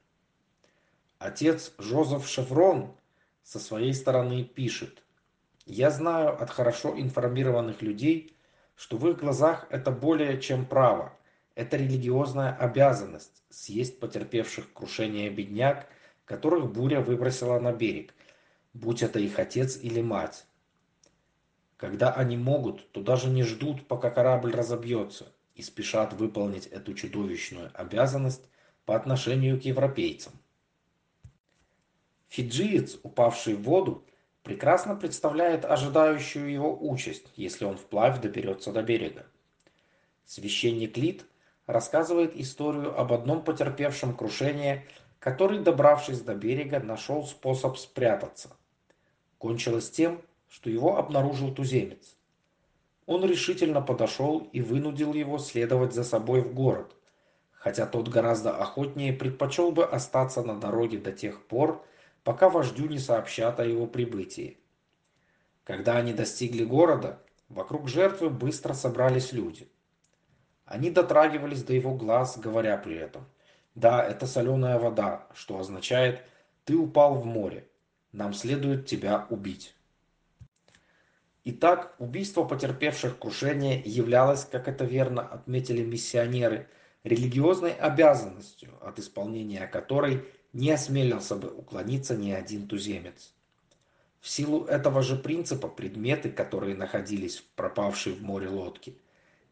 Отец Жозеф Шеврон со своей стороны пишет, «Я знаю от хорошо информированных людей, что в их глазах это более чем право, это религиозная обязанность съесть потерпевших крушение бедняк, которых буря выбросила на берег, будь это их отец или мать. Когда они могут, то даже не ждут, пока корабль разобьется, и спешат выполнить эту чудовищную обязанность по отношению к европейцам. Фиджиец, упавший в воду, прекрасно представляет ожидающую его участь, если он вплавь доберется до берега. Священник Лид рассказывает историю об одном потерпевшем крушение, который, добравшись до берега, нашел способ спрятаться. Кончилось тем, что его обнаружил туземец. Он решительно подошел и вынудил его следовать за собой в город, хотя тот гораздо охотнее предпочел бы остаться на дороге до тех пор, пока вождю не сообщат о его прибытии. Когда они достигли города, вокруг жертвы быстро собрались люди. Они дотрагивались до его глаз, говоря при этом, «Да, это соленая вода, что означает, ты упал в море, нам следует тебя убить». Итак, убийство потерпевших крушение являлось, как это верно отметили миссионеры, религиозной обязанностью, от исполнения которой не осмелился бы уклониться ни один туземец. В силу этого же принципа предметы, которые находились в пропавшей в море лодке,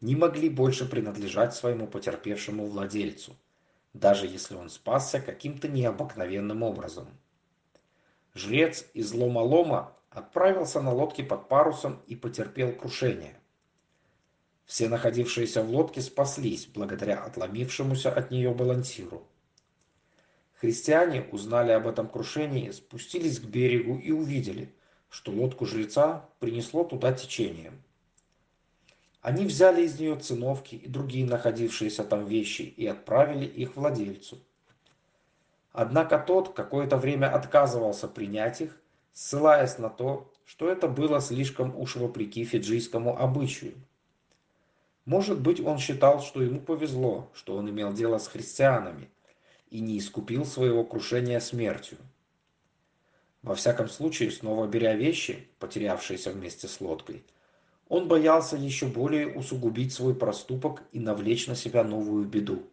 не могли больше принадлежать своему потерпевшему владельцу, даже если он спасся каким-то необыкновенным образом. Жрец из Лома-Лома отправился на лодке под парусом и потерпел крушение. Все находившиеся в лодке спаслись благодаря отломившемуся от нее балансиру. Христиане узнали об этом крушении, спустились к берегу и увидели, что лодку жреца принесло туда течением. Они взяли из нее циновки и другие находившиеся там вещи и отправили их владельцу. Однако тот какое-то время отказывался принять их, ссылаясь на то, что это было слишком уж вопреки фиджийскому обычаю. Может быть, он считал, что ему повезло, что он имел дело с христианами, и не искупил своего крушения смертью. Во всяком случае, снова беря вещи, потерявшиеся вместе с лодкой, он боялся еще более усугубить свой проступок и навлечь на себя новую беду.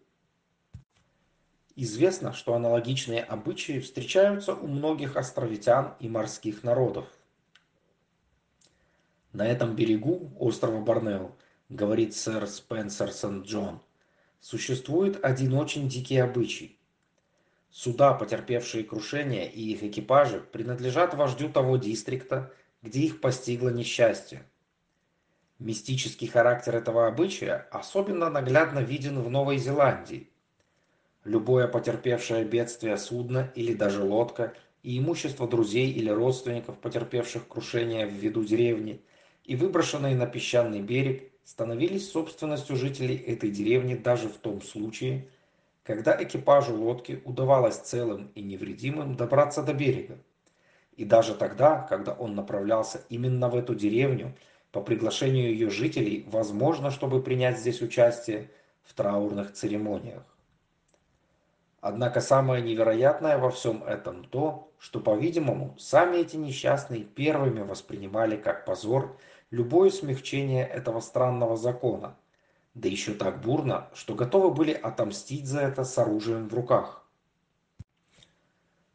Известно, что аналогичные обычаи встречаются у многих островитян и морских народов. На этом берегу острова Борнео, говорит сэр Спенсер Сент-Джон, существует один очень дикий обычай. Суда, потерпевшие крушение, и их экипажи принадлежат вождю того дистрикта, где их постигло несчастье. Мистический характер этого обычая особенно наглядно виден в Новой Зеландии. Любое потерпевшее бедствие судно или даже лодка и имущество друзей или родственников, потерпевших крушение в виду деревни, и выброшенные на песчаный берег, становились собственностью жителей этой деревни даже в том случае, когда экипажу лодки удавалось целым и невредимым добраться до берега. И даже тогда, когда он направлялся именно в эту деревню, по приглашению ее жителей, возможно, чтобы принять здесь участие в траурных церемониях. Однако самое невероятное во всем этом то, что, по-видимому, сами эти несчастные первыми воспринимали как позор любое смягчение этого странного закона, да еще так бурно, что готовы были отомстить за это с оружием в руках.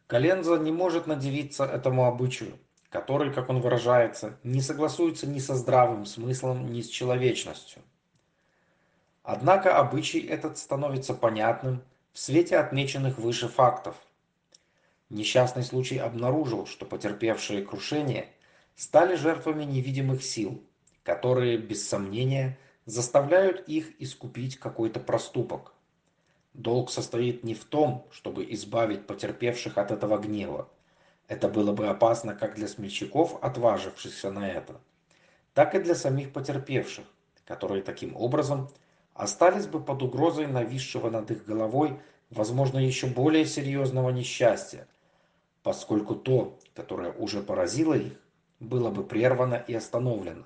Коленза не может надевиться этому обычаю, который, как он выражается, не согласуется ни со здравым смыслом, ни с человечностью. Однако обычай этот становится понятным в свете отмеченных выше фактов. Несчастный случай обнаружил, что потерпевшие крушение стали жертвами невидимых сил, которые, без сомнения, заставляют их искупить какой-то проступок. Долг состоит не в том, чтобы избавить потерпевших от этого гнева. Это было бы опасно как для смельчаков, отважившихся на это, так и для самих потерпевших, которые таким образом остались бы под угрозой нависшего над их головой, возможно, еще более серьезного несчастья, поскольку то, которое уже поразило их, было бы прервано и остановлено.